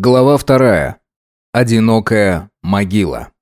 Глава вторая. Одинокая могила.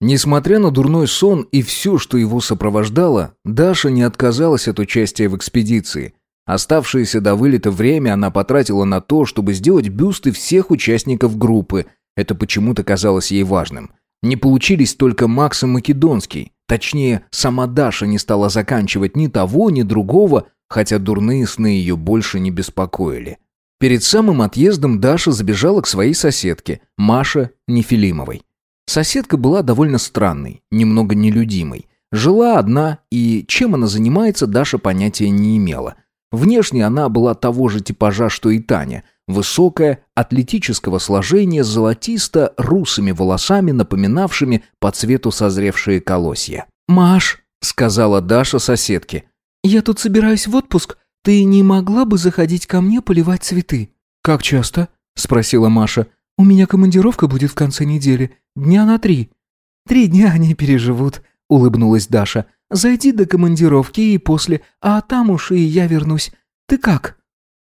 Несмотря на дурной сон и все, что его сопровождало, Даша не отказалась от участия в экспедиции. Оставшееся до вылета время она потратила на то, чтобы сделать бюсты всех участников группы. Это почему-то казалось ей важным. Не получились только Макс и Македонский. Точнее, сама Даша не стала заканчивать ни того, ни другого, хотя дурные сны ее больше не беспокоили. Перед самым отъездом Даша забежала к своей соседке, Маше Нефилимовой. Соседка была довольно странной, немного нелюдимой. Жила одна, и чем она занимается, Даша понятия не имела. Внешне она была того же типажа, что и Таня. Высокая, атлетического сложения, золотисто-русыми волосами, напоминавшими по цвету созревшие колосья. «Маш», — сказала Даша соседке, — «я тут собираюсь в отпуск. «Ты не могла бы заходить ко мне поливать цветы?» «Как часто?» — спросила Маша. «У меня командировка будет в конце недели. Дня на три». «Три дня они переживут», — улыбнулась Даша. «Зайди до командировки и после, а там уж и я вернусь. Ты как?»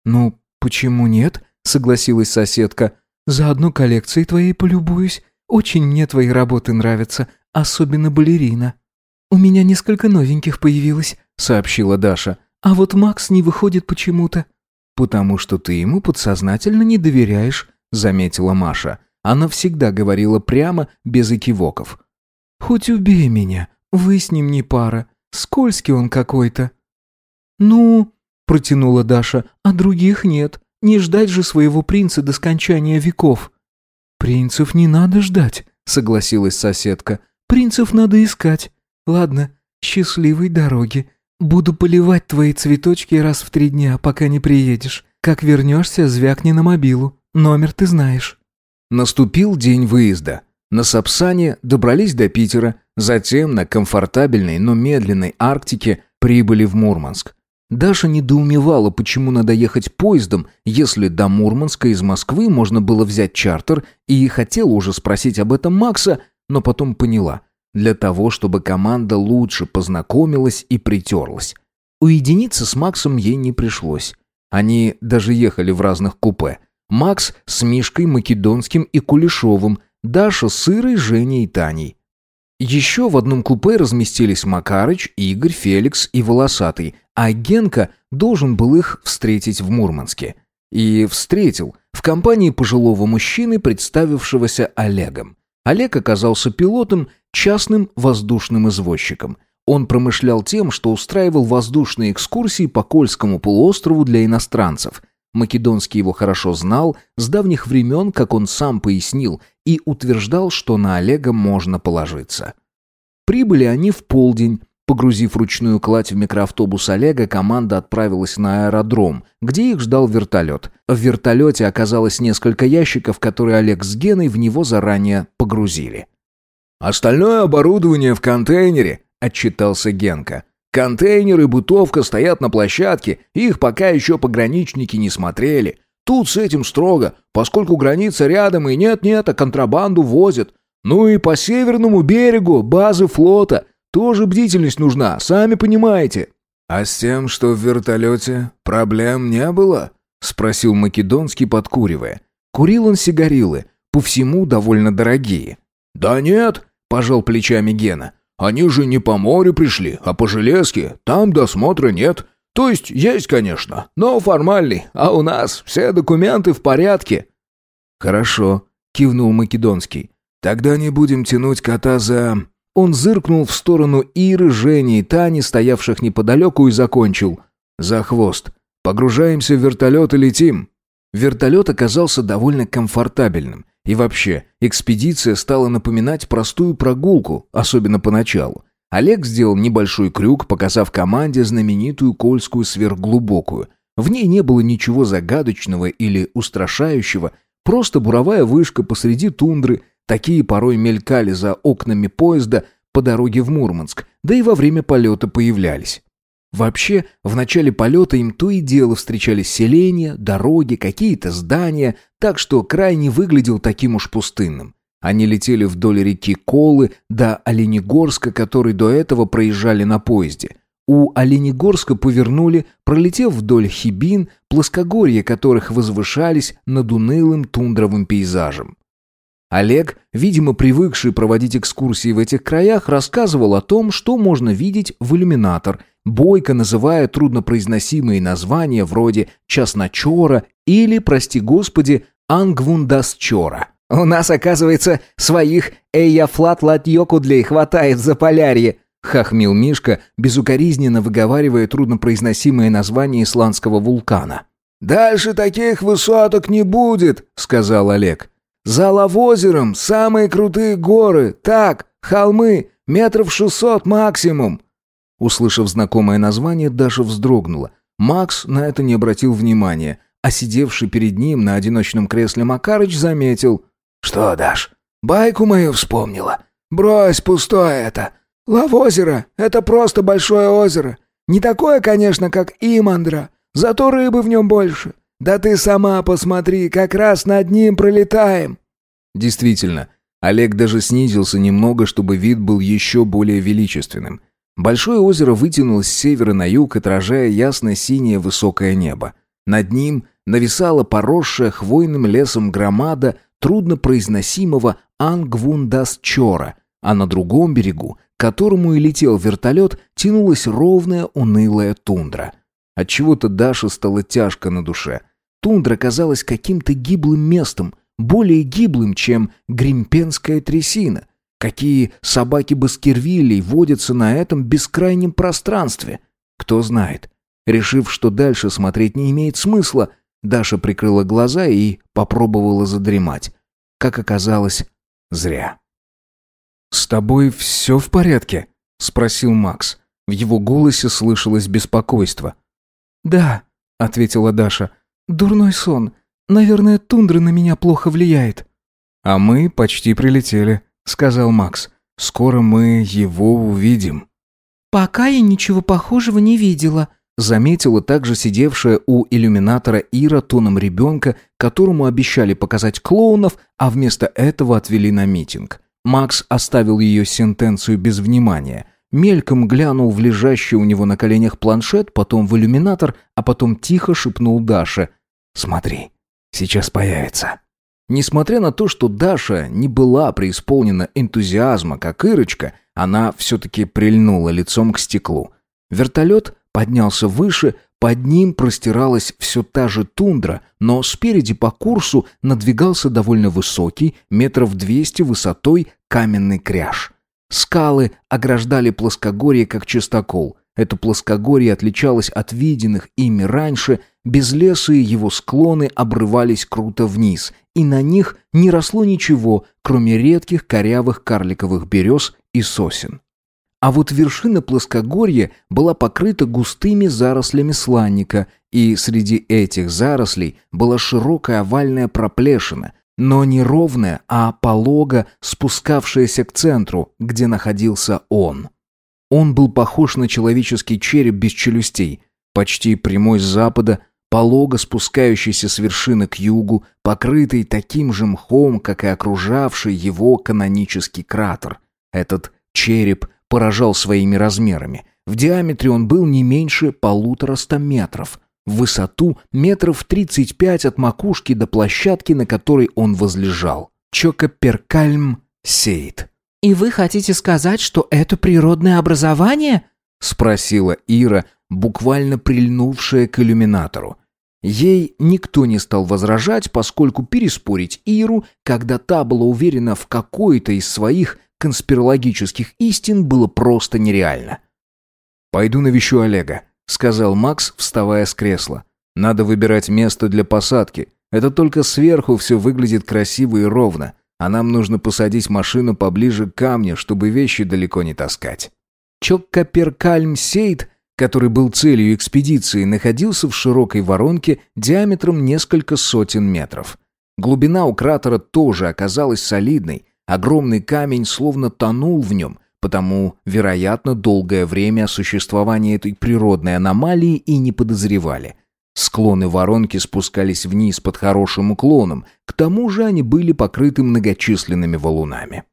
«Ну, почему нет?» — согласилась соседка. «Заодно коллекцией твоей полюбуюсь. Очень мне твои работы нравятся, особенно балерина». «У меня несколько новеньких появилось», — сообщила Даша. А вот Макс не выходит почему-то. Потому что ты ему подсознательно не доверяешь, заметила Маша. Она всегда говорила прямо, без экивоков. Хоть убей меня, вы с ним не пара. Скользкий он какой-то. Ну, протянула Даша, а других нет. Не ждать же своего принца до скончания веков. Принцев не надо ждать, согласилась соседка. Принцев надо искать. Ладно, счастливой дороги. Буду поливать твои цветочки раз в три дня, пока не приедешь. Как вернешься, звякни на мобилу. Номер ты знаешь». Наступил день выезда. На Сапсане добрались до Питера, затем на комфортабельной, но медленной Арктике прибыли в Мурманск. Даша недоумевала, почему надо ехать поездом, если до Мурманска из Москвы можно было взять чартер, и хотела уже спросить об этом Макса, но потом поняла – для того, чтобы команда лучше познакомилась и притерлась. Уединиться с Максом ей не пришлось. Они даже ехали в разных купе. Макс с Мишкой Македонским и Кулешовым, Даша с Ирой, Женей и Таней. Еще в одном купе разместились Макарыч, Игорь, Феликс и Волосатый, а Генка должен был их встретить в Мурманске. И встретил в компании пожилого мужчины, представившегося Олегом. Олег оказался пилотом частным воздушным извозчиком. Он промышлял тем, что устраивал воздушные экскурсии по Кольскому полуострову для иностранцев. Македонский его хорошо знал с давних времен, как он сам пояснил, и утверждал, что на Олега можно положиться. Прибыли они в полдень. Погрузив ручную кладь в микроавтобус Олега, команда отправилась на аэродром, где их ждал вертолет. В вертолете оказалось несколько ящиков, которые Олег с Геной в него заранее погрузили. «Остальное оборудование в контейнере», — отчитался Генка. «Контейнер и бытовка стоят на площадке, их пока еще пограничники не смотрели. Тут с этим строго, поскольку граница рядом и нет-нет, а контрабанду возят. Ну и по северному берегу базы флота тоже бдительность нужна, сами понимаете». «А с тем, что в вертолете, проблем не было?» — спросил Македонский, подкуривая. Курил он сигарилы, по всему довольно дорогие. «Да нет, пожал плечами Гена. «Они же не по морю пришли, а по железке. Там досмотра нет. То есть есть, конечно, но формальный. А у нас все документы в порядке». «Хорошо», — кивнул Македонский. «Тогда не будем тянуть кота за...» Он зыркнул в сторону Иры, Жени и Тани, стоявших неподалеку, и закончил. «За хвост. Погружаемся в вертолет и летим». Вертолет оказался довольно комфортабельным. И вообще, экспедиция стала напоминать простую прогулку, особенно поначалу. Олег сделал небольшой крюк, показав команде знаменитую Кольскую сверхглубокую. В ней не было ничего загадочного или устрашающего, просто буровая вышка посреди тундры, такие порой мелькали за окнами поезда по дороге в Мурманск, да и во время полета появлялись. Вообще, в начале полета им то и дело встречались селения, дороги, какие-то здания, так что край не выглядел таким уж пустынным. Они летели вдоль реки Колы до Оленегорска, который до этого проезжали на поезде. у Оленегорска повернули, пролетев вдоль хибин, плоскогорья которых возвышались над унылым тундровым пейзажем. Олег, видимо, привыкший проводить экскурсии в этих краях, рассказывал о том, что можно видеть в иллюминатор, бойко называя труднопроизносимые названия вроде «Часночора» или, прости господи, «Ангвундасчора». «У нас, оказывается, своих Эйяфлат Латьоку для хватает за полярье», хохмил Мишка, безукоризненно выговаривая труднопроизносимое название исландского вулкана. «Дальше таких высоток не будет», — сказал Олег. «За Лавозером самые крутые горы, так, холмы, метров шестьсот максимум». Услышав знакомое название, Даша вздрогнула. Макс на это не обратил внимания, а сидевший перед ним на одиночном кресле Макарыч заметил. «Что, Даш, байку мою вспомнила? Брось, пустое это. Лавозеро — это просто большое озеро. Не такое, конечно, как Имандра, зато рыбы в нем больше. Да ты сама посмотри, как раз над ним пролетаем». Действительно, Олег даже снизился немного, чтобы вид был еще более величественным. Большое озеро вытянулось с севера на юг, отражая ясное синее высокое небо. Над ним нависала поросшая хвойным лесом громада труднопроизносимого Ангвундасчора, а на другом берегу которому и летел вертолет, тянулась ровная унылая тундра. Отчего-то Даше стало тяжко на душе. Тундра казалась каким-то гиблым местом, более гиблым, чем гримпенская трясина. Какие собаки Баскервилей водятся на этом бескрайнем пространстве? Кто знает. Решив, что дальше смотреть не имеет смысла, Даша прикрыла глаза и попробовала задремать. Как оказалось, зря. «С тобой все в порядке?» — спросил Макс. В его голосе слышалось беспокойство. «Да», — ответила Даша. «Дурной сон. Наверное, тундра на меня плохо влияет». «А мы почти прилетели», — сказал Макс. «Скоро мы его увидим». «Пока я ничего похожего не видела», — заметила также сидевшая у иллюминатора Ира тоном ребенка, которому обещали показать клоунов, а вместо этого отвели на митинг. Макс оставил ее сентенцию без внимания. Мельком глянул в лежащий у него на коленях планшет, потом в иллюминатор, а потом тихо шепнул Даше. «Смотри, сейчас появится». Несмотря на то, что Даша не была преисполнена энтузиазма, как Ирочка, она все-таки прильнула лицом к стеклу. Вертолет поднялся выше, под ним простиралась все та же тундра, но спереди по курсу надвигался довольно высокий, метров двести высотой, каменный кряж. Скалы ограждали плоскогорье как чистокол. Это плоскогорье отличалось от виденных ими раньше, безлесые его склоны обрывались круто вниз, и на них не росло ничего, кроме редких корявых карликовых берез и сосен. А вот вершина плоскогорья была покрыта густыми зарослями сланника, и среди этих зарослей была широкая овальная проплешина, но не ровная, а полого спускавшаяся к центру, где находился он. Он был похож на человеческий череп без челюстей, почти прямой с запада, полого спускающийся с вершины к югу, покрытый таким же мхом, как и окружавший его канонический кратер. Этот череп поражал своими размерами. В диаметре он был не меньше полутораста метров. В высоту метров тридцать пять от макушки до площадки, на которой он возлежал. Чокоперкальм Сейт. «И вы хотите сказать, что это природное образование?» спросила Ира, буквально прильнувшая к иллюминатору. Ей никто не стал возражать, поскольку переспорить Иру, когда та была уверена в какой-то из своих конспирологических истин было просто нереально. «Пойду навещу Олега», — сказал Макс, вставая с кресла. «Надо выбирать место для посадки. Это только сверху все выглядит красиво и ровно, а нам нужно посадить машину поближе к камню, чтобы вещи далеко не таскать». Чоккаперкальм-Сейд, который был целью экспедиции, находился в широкой воронке диаметром несколько сотен метров. Глубина у кратера тоже оказалась солидной, Огромный камень словно тонул в нем, потому, вероятно, долгое время о существовании этой природной аномалии и не подозревали. Склоны воронки спускались вниз под хорошим уклоном, к тому же они были покрыты многочисленными валунами.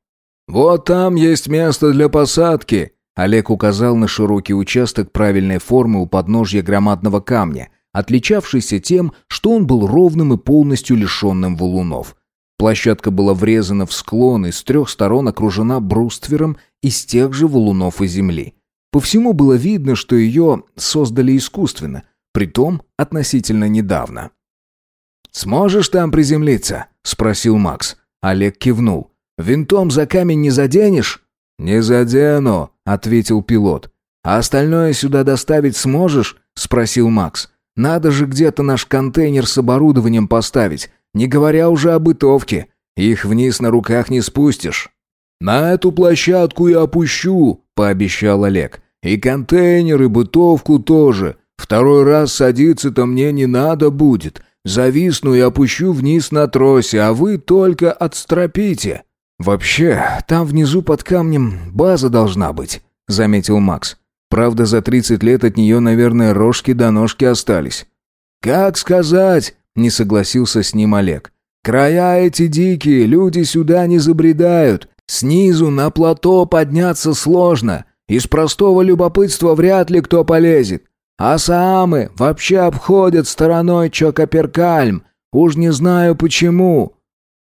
«Вот там есть место для посадки», Олег указал на широкий участок правильной формы у подножья громадного камня, отличавшийся тем, что он был ровным и полностью лишенным валунов. Площадка была врезана в склон и с трех сторон окружена бруствером из тех же валунов и земли. По всему было видно, что ее создали искусственно, притом относительно недавно. «Сможешь там приземлиться?» — спросил Макс. Олег кивнул. «Винтом за камень не заденешь?» «Не задену», — ответил пилот. «А остальное сюда доставить сможешь?» — спросил Макс. «Надо же где-то наш контейнер с оборудованием поставить, не говоря уже о бытовке. Их вниз на руках не спустишь». «На эту площадку я опущу», — пообещал Олег. «И контейнер, и бытовку тоже. Второй раз садиться-то мне не надо будет. Зависну и опущу вниз на тросе, а вы только отстропите». «Вообще, там внизу под камнем база должна быть», — заметил Макс. «Правда, за тридцать лет от нее, наверное, рожки до ножки остались». «Как сказать?» — не согласился с ним Олег. «Края эти дикие, люди сюда не забредают. Снизу на плато подняться сложно. Из простого любопытства вряд ли кто полезет. А Саамы вообще обходят стороной Чокаперкальм. Уж не знаю почему».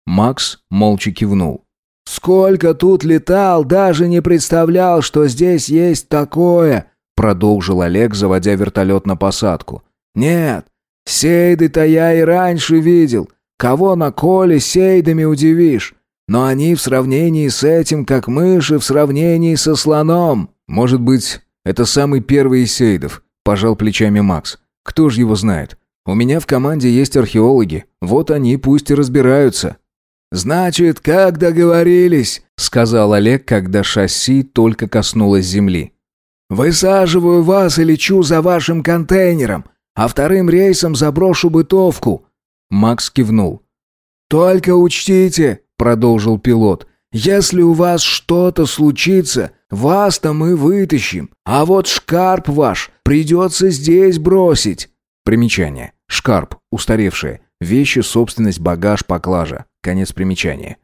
Макс молча кивнул. «Сколько тут летал, даже не представлял, что здесь есть такое», продолжил Олег, заводя вертолет на посадку. «Нет, сейды-то я и раньше видел. Кого на коле сейдами удивишь? Но они в сравнении с этим, как мыши в сравнении со слоном». «Может быть, это самый первый из сейдов», пожал плечами Макс. «Кто ж его знает? У меня в команде есть археологи. Вот они пусть и разбираются». «Значит, как договорились», — сказал Олег, когда шасси только коснулось земли. «Высаживаю вас и лечу за вашим контейнером, а вторым рейсом заброшу бытовку». Макс кивнул. «Только учтите», — продолжил пилот, «если у вас что-то случится, вас-то мы вытащим, а вот шкарп ваш придется здесь бросить». Примечание. Шкарп, устаревшие. Вещи, собственность, багаж, поклажа. Конец примечания.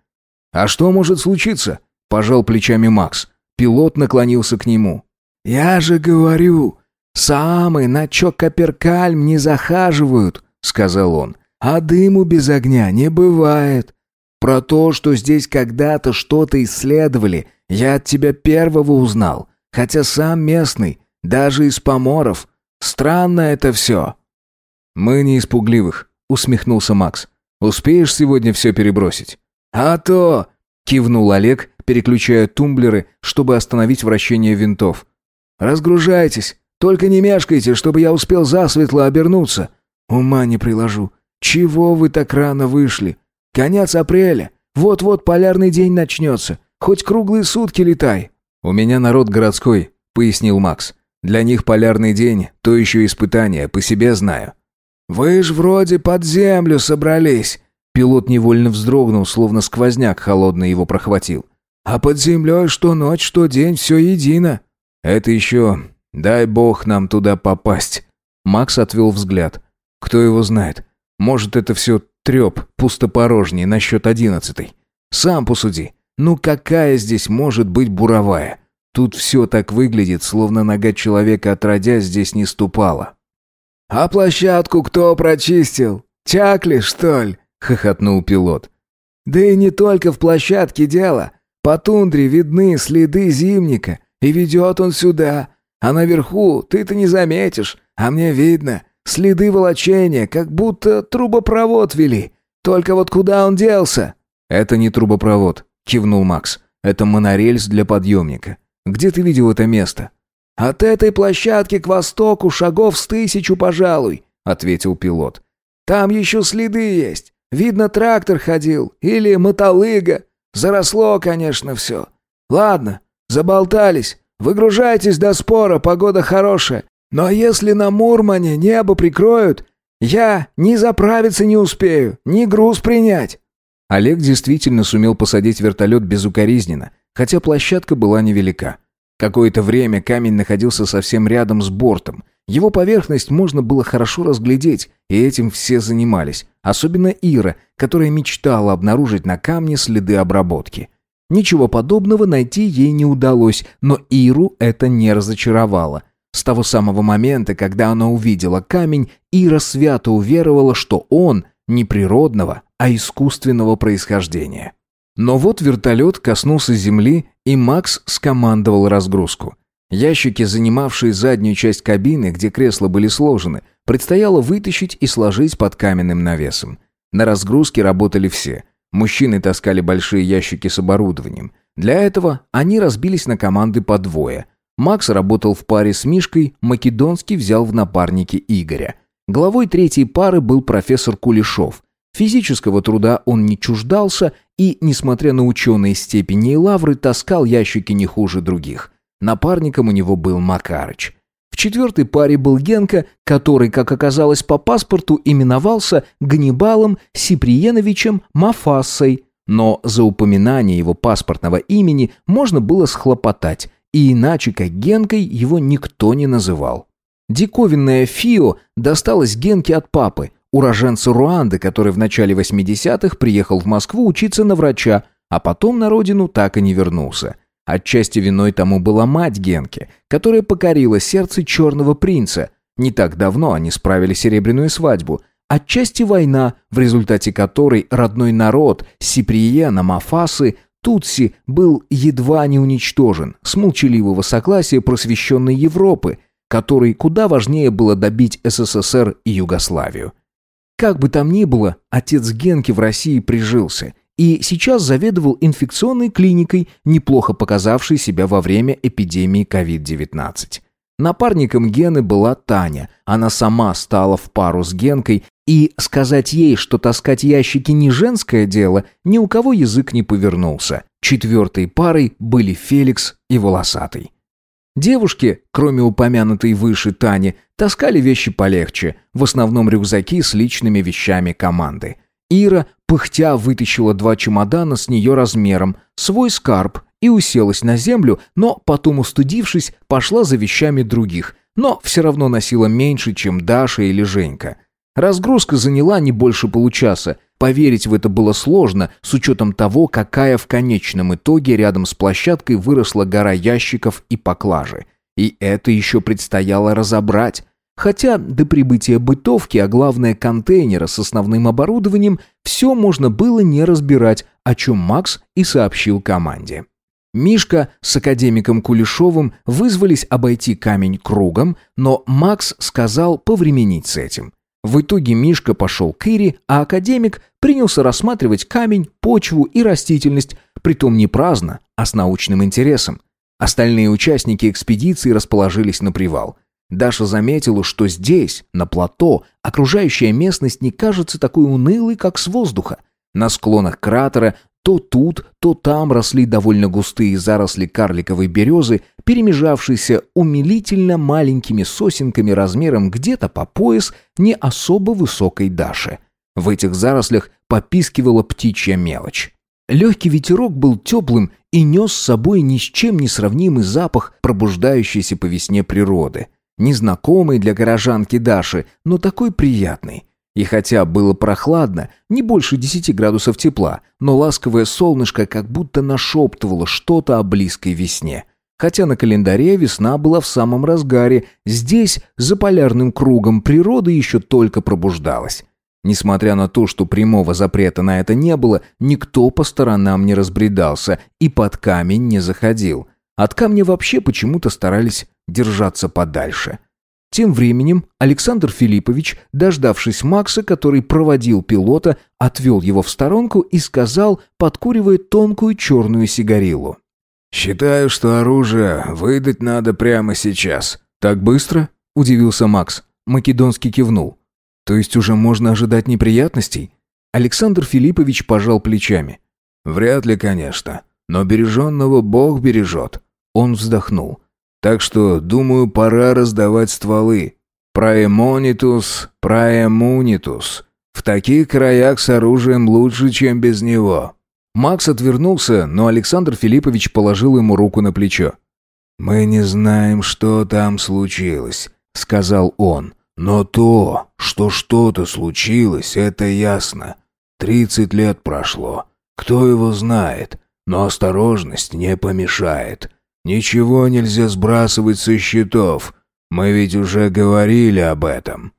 «А что может случиться?» – пожал плечами Макс. Пилот наклонился к нему. «Я же говорю, самые на Чокаперкальм не захаживают», – сказал он. «А дыму без огня не бывает. Про то, что здесь когда-то что-то исследовали, я от тебя первого узнал, хотя сам местный, даже из поморов. Странно это все». «Мы не испугливых», — усмехнулся Макс. Успеешь сегодня все перебросить?» «А то!» — кивнул Олег, переключая тумблеры, чтобы остановить вращение винтов. «Разгружайтесь, только не мешкайте, чтобы я успел засветло обернуться. Ума не приложу. Чего вы так рано вышли? Конец апреля. Вот-вот полярный день начнется. Хоть круглые сутки летай». «У меня народ городской», — пояснил Макс. «Для них полярный день — то еще испытание, по себе знаю». «Вы ж вроде под землю собрались!» Пилот невольно вздрогнул, словно сквозняк холодный его прохватил. «А под землей что ночь, что день, все едино!» «Это еще... Дай бог нам туда попасть!» Макс отвел взгляд. «Кто его знает? Может, это все треп пустопорожний насчет одиннадцатой? Сам посуди. Ну какая здесь может быть буровая? Тут все так выглядит, словно нога человека отродясь здесь не ступала». «А площадку кто прочистил? Чакли, что ли?» — хохотнул пилот. «Да и не только в площадке дело. По тундре видны следы зимника, и ведет он сюда. А наверху ты-то не заметишь, а мне видно. Следы волочения, как будто трубопровод вели. Только вот куда он делся?» «Это не трубопровод», — кивнул Макс. «Это монорельс для подъемника. Где ты видел это место?» «От этой площадки к востоку шагов с тысячу, пожалуй», — ответил пилот. «Там еще следы есть. Видно, трактор ходил. Или мотолыга. Заросло, конечно, все. Ладно, заболтались. Выгружайтесь до спора, погода хорошая. Но если на Мурмане небо прикроют, я ни заправиться не успею, ни груз принять». Олег действительно сумел посадить вертолет безукоризненно, хотя площадка была невелика. Какое-то время камень находился совсем рядом с бортом. Его поверхность можно было хорошо разглядеть, и этим все занимались, особенно Ира, которая мечтала обнаружить на камне следы обработки. Ничего подобного найти ей не удалось, но Иру это не разочаровало. С того самого момента, когда она увидела камень, Ира свято уверовала, что он не природного, а искусственного происхождения. Но вот вертолет коснулся земли, и Макс скомандовал разгрузку. Ящики, занимавшие заднюю часть кабины, где кресла были сложены, предстояло вытащить и сложить под каменным навесом. На разгрузке работали все. Мужчины таскали большие ящики с оборудованием. Для этого они разбились на команды по двое. Макс работал в паре с Мишкой, Македонский взял в напарники Игоря. Главой третьей пары был профессор Кулешов. Физического труда он не чуждался и, несмотря на ученые степени и лавры, таскал ящики не хуже других. Напарником у него был Макарыч. В четвертой паре был Генка, который, как оказалось по паспорту, именовался Ганнибалом Сиприеновичем Мафассой, но за упоминание его паспортного имени можно было схлопотать, и иначе как Генкой его никто не называл. Диковинное Фио досталось Генке от папы, уроженца Руанды, который в начале 80-х приехал в Москву учиться на врача, а потом на родину так и не вернулся. Отчасти виной тому была мать Генки, которая покорила сердце черного принца. Не так давно они справили серебряную свадьбу. Отчасти война, в результате которой родной народ Сиприена Мафасы Тутси был едва не уничтожен с молчаливого согласия просвещенной Европы, которой куда важнее было добить СССР и Югославию. Как бы там ни было, отец Генки в России прижился – и сейчас заведовал инфекционной клиникой, неплохо показавшей себя во время эпидемии COVID-19. Напарником Гены была Таня. Она сама стала в пару с Генкой, и сказать ей, что таскать ящики не женское дело, ни у кого язык не повернулся. Четвертой парой были Феликс и Волосатый. Девушки, кроме упомянутой выше Тани, таскали вещи полегче, в основном рюкзаки с личными вещами команды. Ира, пыхтя, вытащила два чемодана с нее размером, свой скарб и уселась на землю, но потом, устудившись, пошла за вещами других, но все равно носила меньше, чем Даша или Женька. Разгрузка заняла не больше получаса. Поверить в это было сложно, с учетом того, какая в конечном итоге рядом с площадкой выросла гора ящиков и поклажи. И это еще предстояло разобрать. Хотя до прибытия бытовки, а главное контейнера с основным оборудованием, все можно было не разбирать, о чем Макс и сообщил команде. Мишка с академиком Кулешовым вызвались обойти камень кругом, но Макс сказал повременить с этим. В итоге Мишка пошел к Ире, а академик принялся рассматривать камень, почву и растительность, притом не праздно, а с научным интересом. Остальные участники экспедиции расположились на привал. Даша заметила, что здесь, на плато, окружающая местность не кажется такой унылой, как с воздуха. На склонах кратера то тут, то там росли довольно густые заросли карликовой березы, перемежавшиеся умилительно маленькими сосенками размером где-то по пояс не особо высокой Даши. В этих зарослях попискивала птичья мелочь. Легкий ветерок был теплым и нес с собой ни с чем не сравнимый запах пробуждающейся по весне природы – Незнакомый для горожанки Даши, но такой приятный. И хотя было прохладно, не больше десяти градусов тепла, но ласковое солнышко как будто нашептывало что-то о близкой весне. Хотя на календаре весна была в самом разгаре, здесь, за полярным кругом, природа еще только пробуждалась. Несмотря на то, что прямого запрета на это не было, никто по сторонам не разбредался и под камень не заходил. От камня вообще почему-то старались держаться подальше. Тем временем Александр Филиппович, дождавшись Макса, который проводил пилота, отвел его в сторонку и сказал, подкуривая тонкую черную сигарилу. «Считаю, что оружие выдать надо прямо сейчас». «Так быстро?» – удивился Макс. Македонский кивнул. «То есть уже можно ожидать неприятностей?» Александр Филиппович пожал плечами. «Вряд ли, конечно. Но береженного Бог бережет». Он вздохнул. Так что, думаю, пора раздавать стволы. Праемонитус, праемунитус. В таких краях с оружием лучше, чем без него». Макс отвернулся, но Александр Филиппович положил ему руку на плечо. «Мы не знаем, что там случилось», — сказал он. «Но то, что что-то случилось, это ясно. Тридцать лет прошло. Кто его знает? Но осторожность не помешает. Ничего нельзя сбрасывать со счетов. Мы ведь уже говорили об этом».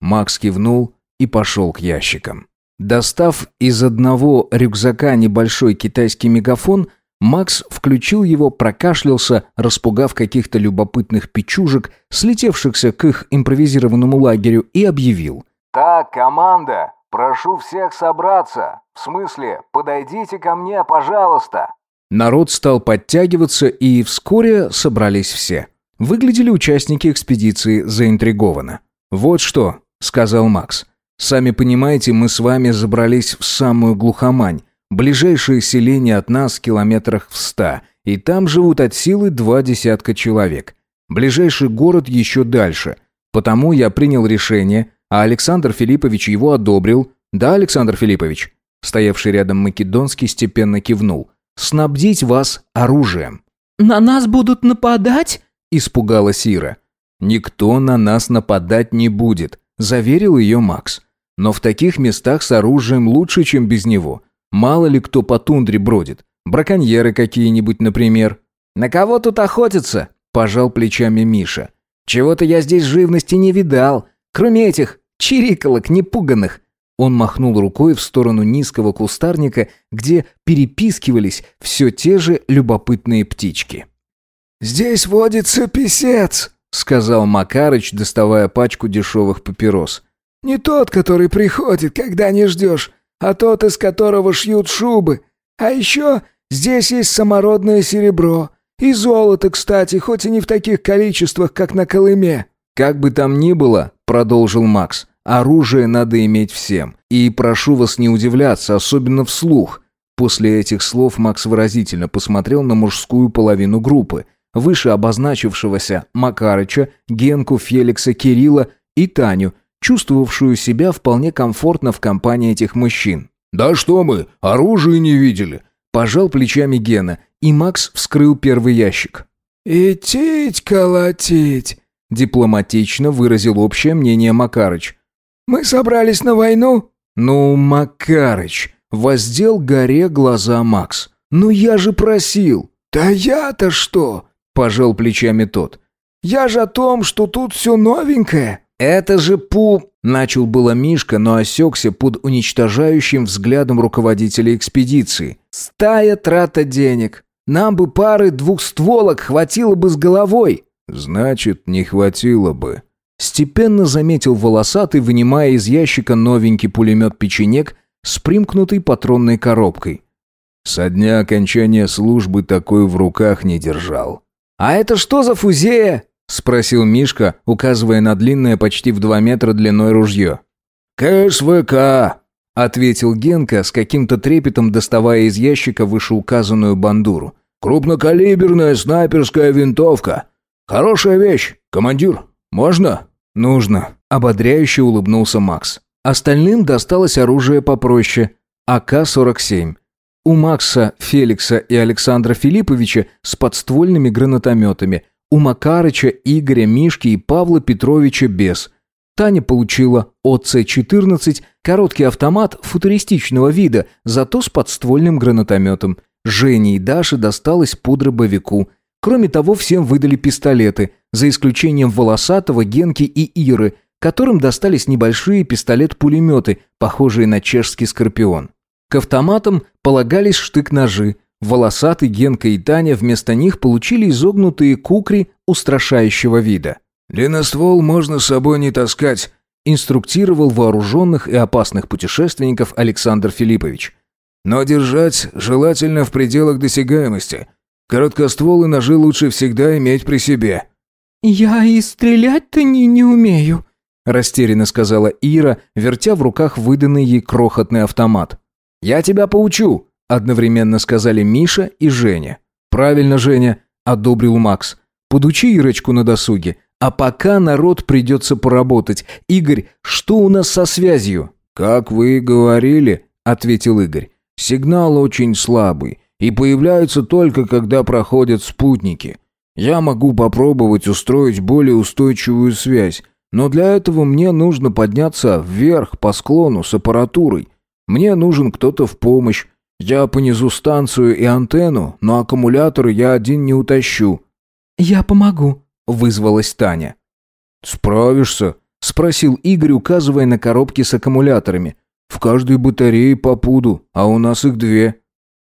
Макс кивнул и пошел к ящикам. Достав из одного рюкзака небольшой китайский мегафон, Макс включил его, прокашлялся, распугав каких-то любопытных печужек, слетевшихся к их импровизированному лагерю, и объявил. «Так, команда, прошу всех собраться. В смысле, подойдите ко мне, пожалуйста». Народ стал подтягиваться, и вскоре собрались все. Выглядели участники экспедиции заинтригованно. «Вот что», — сказал Макс. «Сами понимаете, мы с вами забрались в самую глухомань. Ближайшее селение от нас километрах в ста, и там живут от силы два десятка человек. Ближайший город еще дальше. Потому я принял решение, а Александр Филиппович его одобрил. Да, Александр Филиппович?» Стоявший рядом Македонский степенно кивнул. «Снабдить вас оружием». «На нас будут нападать?» – испугалась Ира. «Никто на нас нападать не будет», – заверил ее Макс. «Но в таких местах с оружием лучше, чем без него. Мало ли кто по тундре бродит. Браконьеры какие-нибудь, например. «На кого тут охотятся?» – пожал плечами Миша. «Чего-то я здесь живности не видал. Кроме этих чириколок непуганных». Он махнул рукой в сторону низкого кустарника, где перепискивались все те же любопытные птички. «Здесь водится писец», — сказал Макарыч, доставая пачку дешевых папирос. «Не тот, который приходит, когда не ждешь, а тот, из которого шьют шубы. А еще здесь есть самородное серебро. И золото, кстати, хоть и не в таких количествах, как на Колыме». «Как бы там ни было», — продолжил Макс, — «оружие надо иметь всем. И прошу вас не удивляться, особенно вслух». После этих слов Макс выразительно посмотрел на мужскую половину группы, выше обозначившегося Макарыча, Генку, Феликса, Кирилла и Таню — чувствовавшую себя вполне комфортно в компании этих мужчин. «Да что мы, оружие не видели!» Пожал плечами Гена, и Макс вскрыл первый ящик. «Идтить колотить!» Дипломатично выразил общее мнение Макарыч. «Мы собрались на войну?» «Ну, Макарыч!» Воздел горе глаза Макс. «Ну я же просил!» «Да я-то что?» Пожал плечами тот. «Я же о том, что тут все новенькое!» «Это же пу...» — начал было Мишка, но осекся под уничтожающим взглядом руководителя экспедиции. «Стая трата денег. Нам бы пары двухстволок хватило бы с головой». «Значит, не хватило бы», — степенно заметил волосатый, вынимая из ящика новенький пулемет-печенек с примкнутой патронной коробкой. «Со дня окончания службы такой в руках не держал». «А это что за фузея?» — спросил Мишка, указывая на длинное почти в два метра длиной ружье. «КСВК», — ответил Генка, с каким-то трепетом доставая из ящика вышеуказанную бандуру. «Крупнокалиберная снайперская винтовка. Хорошая вещь, командир. Можно?» «Нужно», — ободряюще улыбнулся Макс. Остальным досталось оружие попроще — АК-47. У Макса, Феликса и Александра Филипповича с подствольными гранатометами — у Макарыча, Игоря, Мишки и Павла Петровича без. Таня получила ОЦ-14, короткий автомат футуристичного вида, зато с подствольным гранатометом. Жене и Даше досталось по дробовику. Кроме того, всем выдали пистолеты, за исключением Волосатого, Генки и Иры, которым достались небольшие пистолет-пулеметы, похожие на чешский «Скорпион». К автоматам полагались штык-ножи, Волосатый, Генка и Таня вместо них получили изогнутые кукри устрашающего вида. «Длинноствол можно с собой не таскать», инструктировал вооруженных и опасных путешественников Александр Филиппович. «Но держать желательно в пределах досягаемости. Короткоствол и ножи лучше всегда иметь при себе». «Я и стрелять-то не, не умею», растерянно сказала Ира, вертя в руках выданный ей крохотный автомат. «Я тебя поучу», Одновременно сказали Миша и Женя. «Правильно, Женя», — одобрил Макс. «Подучи Ирочку на досуге. А пока народ придется поработать. Игорь, что у нас со связью?» «Как вы и говорили», — ответил Игорь. «Сигнал очень слабый и появляется только, когда проходят спутники. Я могу попробовать устроить более устойчивую связь, но для этого мне нужно подняться вверх по склону с аппаратурой. Мне нужен кто-то в помощь, Я понесу станцию и антенну, но аккумулятор я один не утащу». «Я помогу», — вызвалась Таня. «Справишься?» — спросил Игорь, указывая на коробки с аккумуляторами. «В каждой батарее по пуду, а у нас их две».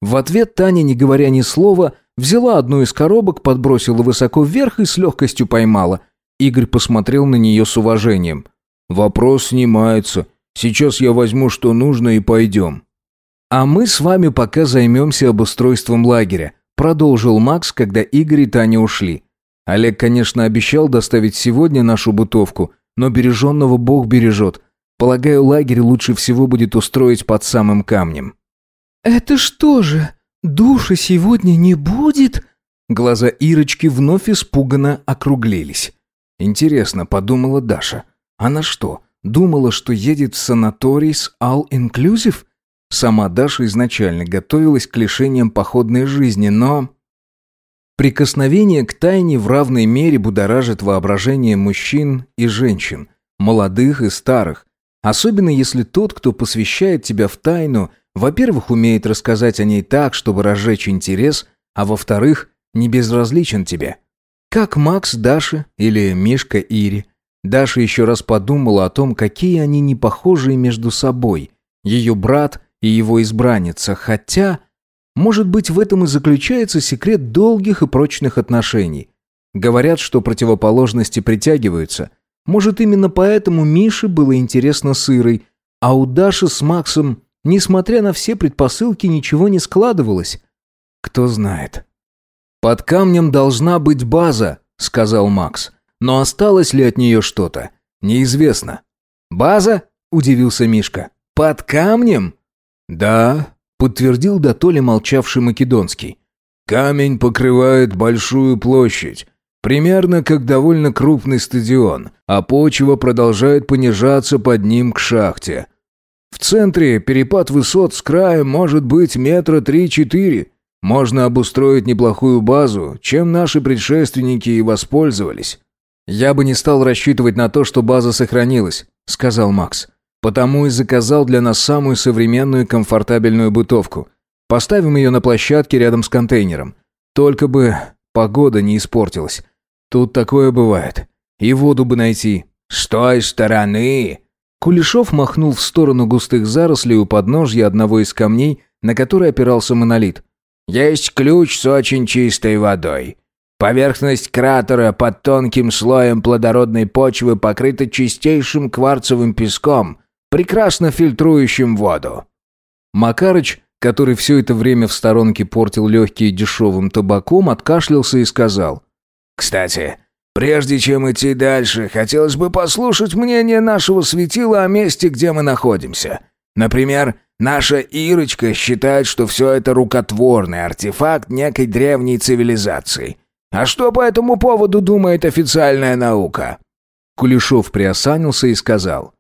В ответ Таня, не говоря ни слова, взяла одну из коробок, подбросила высоко вверх и с легкостью поймала. Игорь посмотрел на нее с уважением. «Вопрос снимается. Сейчас я возьму, что нужно, и пойдем». «А мы с вами пока займемся обустройством лагеря», продолжил Макс, когда Игорь и Таня ушли. Олег, конечно, обещал доставить сегодня нашу бытовку, но береженного Бог бережет. Полагаю, лагерь лучше всего будет устроить под самым камнем. «Это что же, души сегодня не будет?» Глаза Ирочки вновь испуганно округлились. «Интересно», — подумала Даша. «Она что, думала, что едет в санаторий с All Inclusive?» Сама Даша изначально готовилась к лишениям походной жизни, но... Прикосновение к тайне в равной мере будоражит воображение мужчин и женщин, молодых и старых. Особенно если тот, кто посвящает тебя в тайну, во-первых, умеет рассказать о ней так, чтобы разжечь интерес, а во-вторых, не безразличен тебе. Как Макс Даша или Мишка Ири. Даша еще раз подумала о том, какие они непохожие между собой. Ее брат и его избранница, хотя... Может быть, в этом и заключается секрет долгих и прочных отношений. Говорят, что противоположности притягиваются. Может, именно поэтому Мише было интересно с Ирой, а у Даши с Максом, несмотря на все предпосылки, ничего не складывалось. Кто знает. «Под камнем должна быть база», — сказал Макс. «Но осталось ли от нее что-то? Неизвестно». «База?» — удивился Мишка. «Под камнем?» «Да, подтвердил до то ли молчавший Македонский. Камень покрывает большую площадь, примерно как довольно крупный стадион, а почва продолжает понижаться под ним к шахте. В центре перепад высот с краем может быть метра три-четыре. Можно обустроить неплохую базу, чем наши предшественники и воспользовались. «Я бы не стал рассчитывать на то, что база сохранилась», — сказал Макс. Потому и заказал для нас самую современную комфортабельную бытовку. Поставим ее на площадке рядом с контейнером. Только бы погода не испортилась. Тут такое бывает. И воду бы найти. С той стороны. Кулешов махнул в сторону густых зарослей у подножья одного из камней, на который опирался монолит. Есть ключ с очень чистой водой. Поверхность кратера под тонким слоем плодородной почвы покрыта чистейшим кварцевым песком, прекрасно фильтрующим воду». Макарыч, который все это время в сторонке портил легкие дешевым табаком, откашлялся и сказал. «Кстати, прежде чем идти дальше, хотелось бы послушать мнение нашего светила о месте, где мы находимся. Например, наша Ирочка считает, что все это рукотворный артефакт некой древней цивилизации. А что по этому поводу думает официальная наука?» Кулешов приосанился и сказал.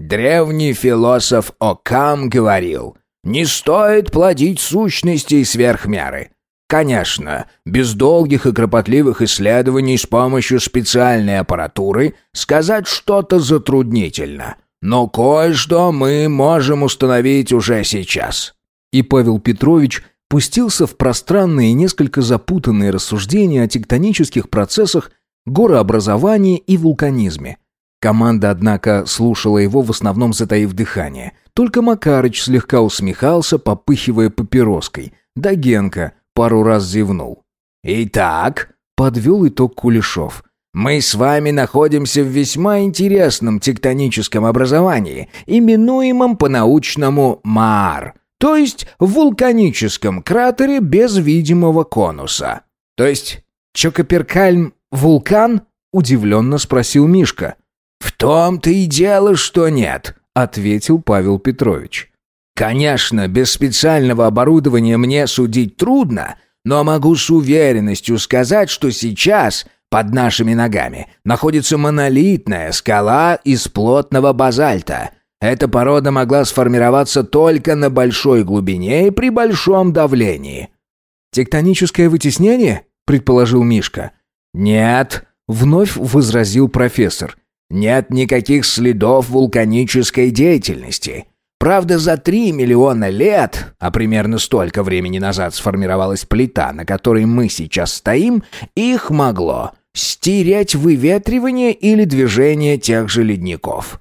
Древний философ Окам говорил, не стоит плодить сущностей сверх меры. Конечно, без долгих и кропотливых исследований с помощью специальной аппаратуры сказать что-то затруднительно. Но кое-что мы можем установить уже сейчас. И Павел Петрович пустился в пространные и несколько запутанные рассуждения о тектонических процессах, горообразовании и вулканизме – Команда, однако, слушала его в основном затаив дыхание. Только Макарыч слегка усмехался, попыхивая папироской. Да Генка пару раз зевнул. «Итак», — подвел итог Кулешов, «мы с вами находимся в весьма интересном тектоническом образовании, именуемом по-научному Маар, то есть в вулканическом кратере без видимого конуса». «То есть Чокоперкальм — вулкан?» — удивленно спросил Мишка. «В том-то и дело, что нет», — ответил Павел Петрович. «Конечно, без специального оборудования мне судить трудно, но могу с уверенностью сказать, что сейчас под нашими ногами находится монолитная скала из плотного базальта. Эта порода могла сформироваться только на большой глубине и при большом давлении». «Тектоническое вытеснение?» — предположил Мишка. «Нет», — вновь возразил профессор. Нет никаких следов вулканической деятельности. Правда, за три миллиона лет, а примерно столько времени назад сформировалась плита, на которой мы сейчас стоим, их могло стереть выветривание или движение тех же ледников.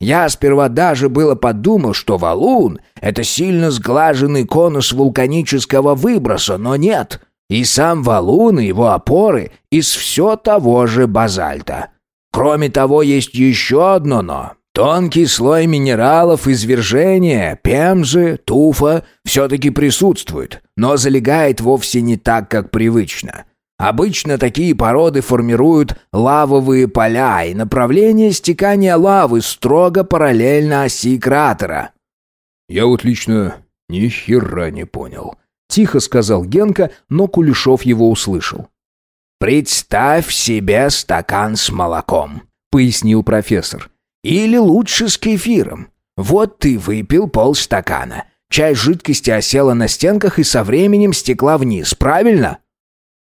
Я сперва даже было подумал, что валун — это сильно сглаженный конус вулканического выброса, но нет. И сам валун и его опоры из все того же базальта. Кроме того, есть еще одно «но». Тонкий слой минералов, извержения, пемзы, туфа все-таки присутствует, но залегает вовсе не так, как привычно. Обычно такие породы формируют лавовые поля, и направление стекания лавы строго параллельно оси кратера. «Я вот лично ни хера не понял», — тихо сказал Генка, но Кулешов его услышал. «Представь себе стакан с молоком», — пояснил профессор. Или лучше с кефиром. Вот ты выпил полстакана. Часть жидкости осела на стенках и со временем стекла вниз, правильно?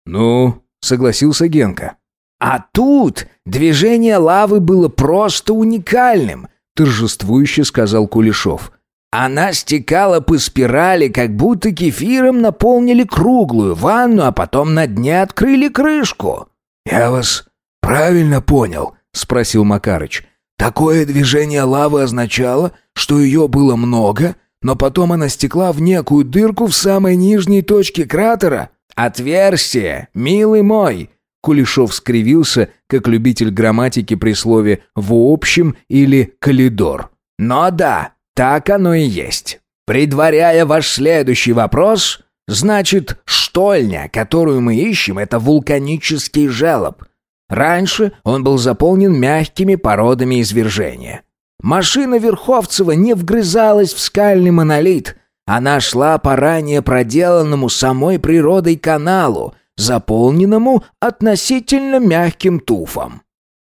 Ну, согласился Генка. А тут движение лавы было просто уникальным, торжествующе сказал Кулешов. Она стекала по спирали, как будто кефиром наполнили круглую ванну, а потом на дне открыли крышку. Я вас правильно понял, спросил Макарыч. Такое движение лавы означало, что ее было много, но потом она стекла в некую дырку в самой нижней точке кратера. «Отверстие, милый мой!» Кулешов скривился, как любитель грамматики при слове «в общем» или «коридор». «Но да, так оно и есть. Предваряя ваш следующий вопрос, значит, штольня, которую мы ищем, это вулканический желоб. Раньше он был заполнен мягкими породами извержения. Машина Верховцева не вгрызалась в скальный монолит. Она шла по ранее проделанному самой природой каналу, заполненному относительно мягким туфом.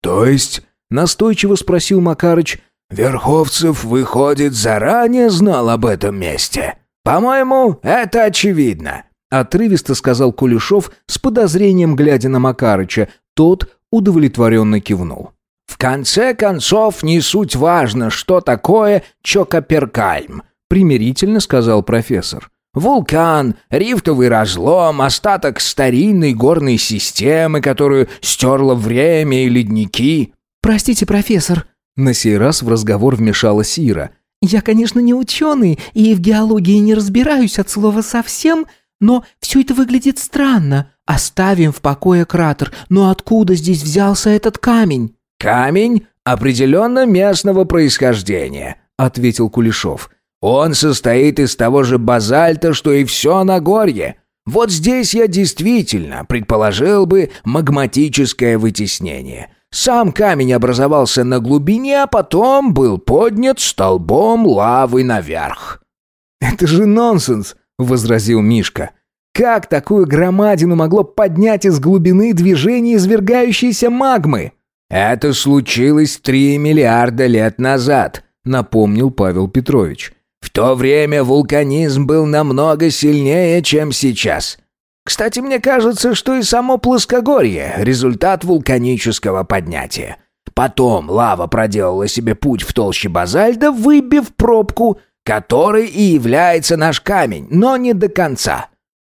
«То есть?» — настойчиво спросил Макарыч. «Верховцев, выходит, заранее знал об этом месте?» «По-моему, это очевидно», — отрывисто сказал Кулешов с подозрением, глядя на Макарыча, тот удовлетворенно кивнул. «В конце концов, не суть важно, что такое Чокоперкальм», примирительно сказал профессор. «Вулкан, рифтовый разлом, остаток старинной горной системы, которую стерло время и ледники». «Простите, профессор», на сей раз в разговор вмешалась Ира. «Я, конечно, не ученый и в геологии не разбираюсь от слова совсем, но все это выглядит странно. Оставим в покое кратер, но откуда здесь взялся этот камень?» «Камень определенно местного происхождения», — ответил Кулешов. «Он состоит из того же базальта, что и все Нагорье. Вот здесь я действительно предположил бы магматическое вытеснение». Сам камень образовался на глубине, а потом был поднят столбом лавы наверх. «Это же нонсенс!» возразил Мишка. Как такую громадину могло поднять из глубины движения извергающейся магмы? Это случилось три миллиарда лет назад, напомнил Павел Петрович. В то время вулканизм был намного сильнее, чем сейчас. Кстати, мне кажется, что и само плоскогорье – результат вулканического поднятия. Потом лава проделала себе путь в толще базальта, выбив пробку – который и является наш камень, но не до конца.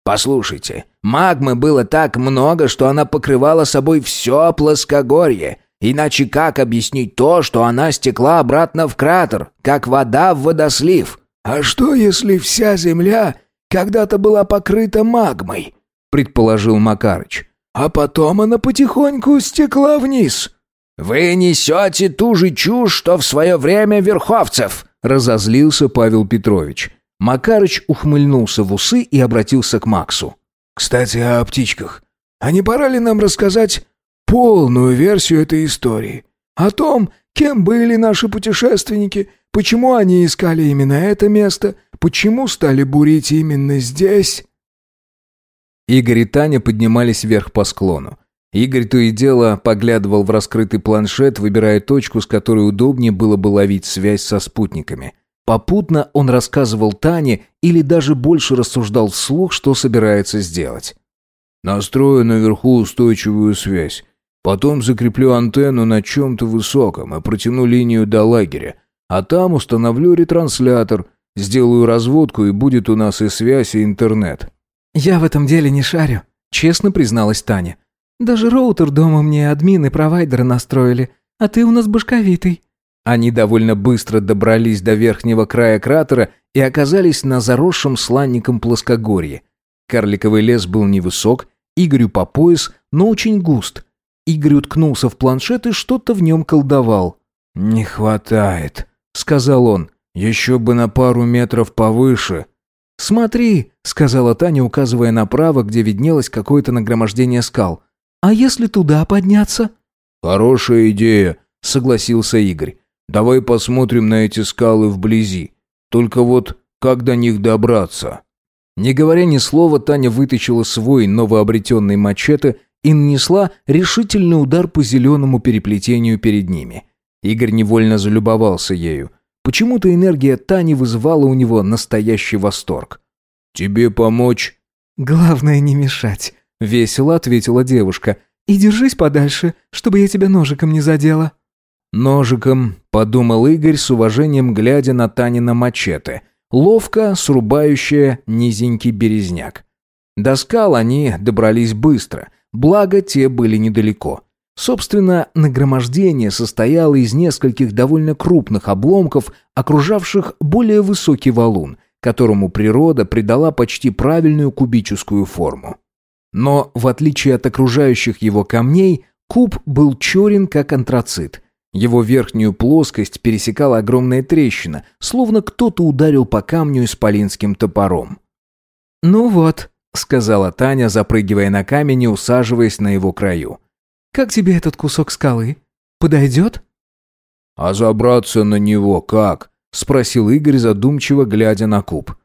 Послушайте, магмы было так много, что она покрывала собой все плоскогорье. Иначе как объяснить то, что она стекла обратно в кратер, как вода в водослив? А что, если вся земля когда-то была покрыта магмой? предположил Макарыч. А потом она потихоньку стекла вниз. Вы несете ту же чушь, что в свое время Верховцев, разозлился Павел Петрович. Макарыч ухмыльнулся в усы и обратился к Максу. «Кстати, о птичках. А не пора ли нам рассказать полную версию этой истории? О том, кем были наши путешественники, почему они искали именно это место, почему стали бурить именно здесь?» Игорь и Таня поднимались вверх по склону. Игорь то и дело поглядывал в раскрытый планшет, выбирая точку, с которой удобнее было бы ловить связь со спутниками. Попутно он рассказывал Тане или даже больше рассуждал вслух, что собирается сделать. «Настрою наверху устойчивую связь. Потом закреплю антенну на чем-то высоком и протяну линию до лагеря. А там установлю ретранслятор, сделаю разводку и будет у нас и связь, и интернет». «Я в этом деле не шарю», — честно призналась Таня. «Даже роутер дома мне админы провайдера настроили, а ты у нас башковитый». Они довольно быстро добрались до верхнего края кратера и оказались на заросшем сланником плоскогорье. Карликовый лес был невысок, Игорю по пояс, но очень густ. Игорь уткнулся в планшет и что-то в нем колдовал. «Не хватает», — сказал он. «Еще бы на пару метров повыше». «Смотри», — сказала Таня, указывая направо, где виднелось какое-то нагромождение скал. «А если туда подняться?» «Хорошая идея», — согласился Игорь. Давай посмотрим на эти скалы вблизи. Только вот как до них добраться?» Не говоря ни слова, Таня вытащила свой новообретенный мачете и нанесла решительный удар по зеленому переплетению перед ними. Игорь невольно залюбовался ею. Почему-то энергия Тани вызывала у него настоящий восторг. «Тебе помочь?» «Главное не мешать», — весело ответила девушка. «И держись подальше, чтобы я тебя ножиком не задела». Ножиком, подумал Игорь с уважением, глядя на Танина мачете, ловко срубающая низенький березняк. До скал они добрались быстро, благо те были недалеко. Собственно, нагромождение состояло из нескольких довольно крупных обломков, окружавших более высокий валун, которому природа придала почти правильную кубическую форму. Но, в отличие от окружающих его камней, куб был черен, как антрацит – его верхнюю плоскость пересекала огромная трещина, словно кто-то ударил по камню исполинским топором. «Ну вот», — сказала Таня, запрыгивая на камень и усаживаясь на его краю. «Как тебе этот кусок скалы? Подойдет?» «А забраться на него как?» — спросил Игорь, задумчиво глядя на куб.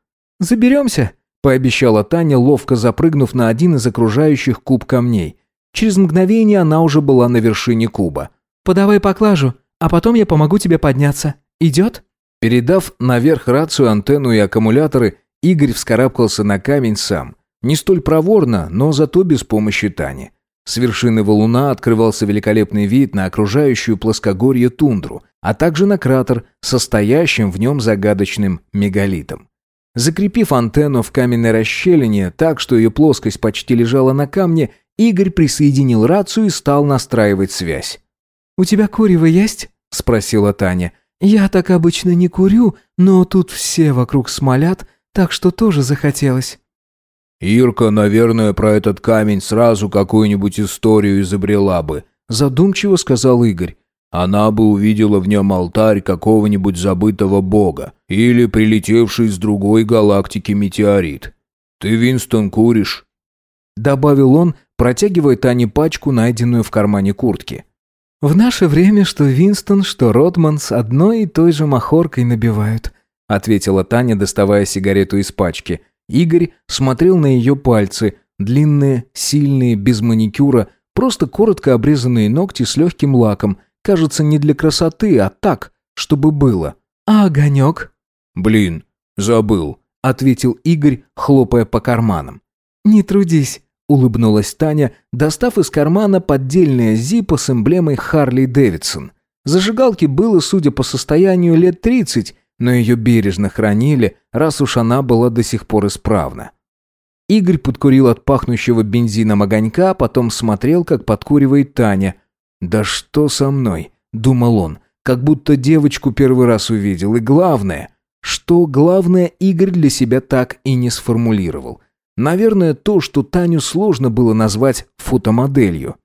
«Заберемся», — пообещала Таня, ловко запрыгнув на один из окружающих куб камней. Через мгновение она уже была на вершине куба. «Подавай поклажу, а потом я помогу тебе подняться. Идет?» Передав наверх рацию, антенну и аккумуляторы, Игорь вскарабкался на камень сам. Не столь проворно, но зато без помощи Тани. С вершины валуна открывался великолепный вид на окружающую плоскогорье тундру, а также на кратер, состоящим в нем загадочным мегалитом. Закрепив антенну в каменной расщелине так, что ее плоскость почти лежала на камне, Игорь присоединил рацию и стал настраивать связь. «У тебя курево есть?» – спросила Таня. «Я так обычно не курю, но тут все вокруг смолят, так что тоже захотелось». «Ирка, наверное, про этот камень сразу какую-нибудь историю изобрела бы», – задумчиво сказал Игорь. «Она бы увидела в нем алтарь какого-нибудь забытого бога или прилетевший с другой галактики метеорит. Ты, Винстон, куришь?» Добавил он, протягивая Тане пачку, найденную в кармане куртки. «В наше время что Винстон, что Ротман с одной и той же махоркой набивают», ответила Таня, доставая сигарету из пачки. Игорь смотрел на ее пальцы, длинные, сильные, без маникюра, просто коротко обрезанные ногти с легким лаком, кажется, не для красоты, а так, чтобы было. «А огонек?» «Блин, забыл», — ответил Игорь, хлопая по карманам. «Не трудись, улыбнулась Таня, достав из кармана поддельное зиппо с эмблемой Харли Дэвидсон. Зажигалке было, судя по состоянию, лет тридцать, но ее бережно хранили, раз уж она была до сих пор исправна. Игорь подкурил от пахнущего бензином огонька, потом смотрел, как подкуривает Таня. «Да что со мной?» — думал он, как будто девочку первый раз увидел. И главное, что главное Игорь для себя так и не сформулировал — Наверное, то, что Таню сложно было назвать фотомоделью.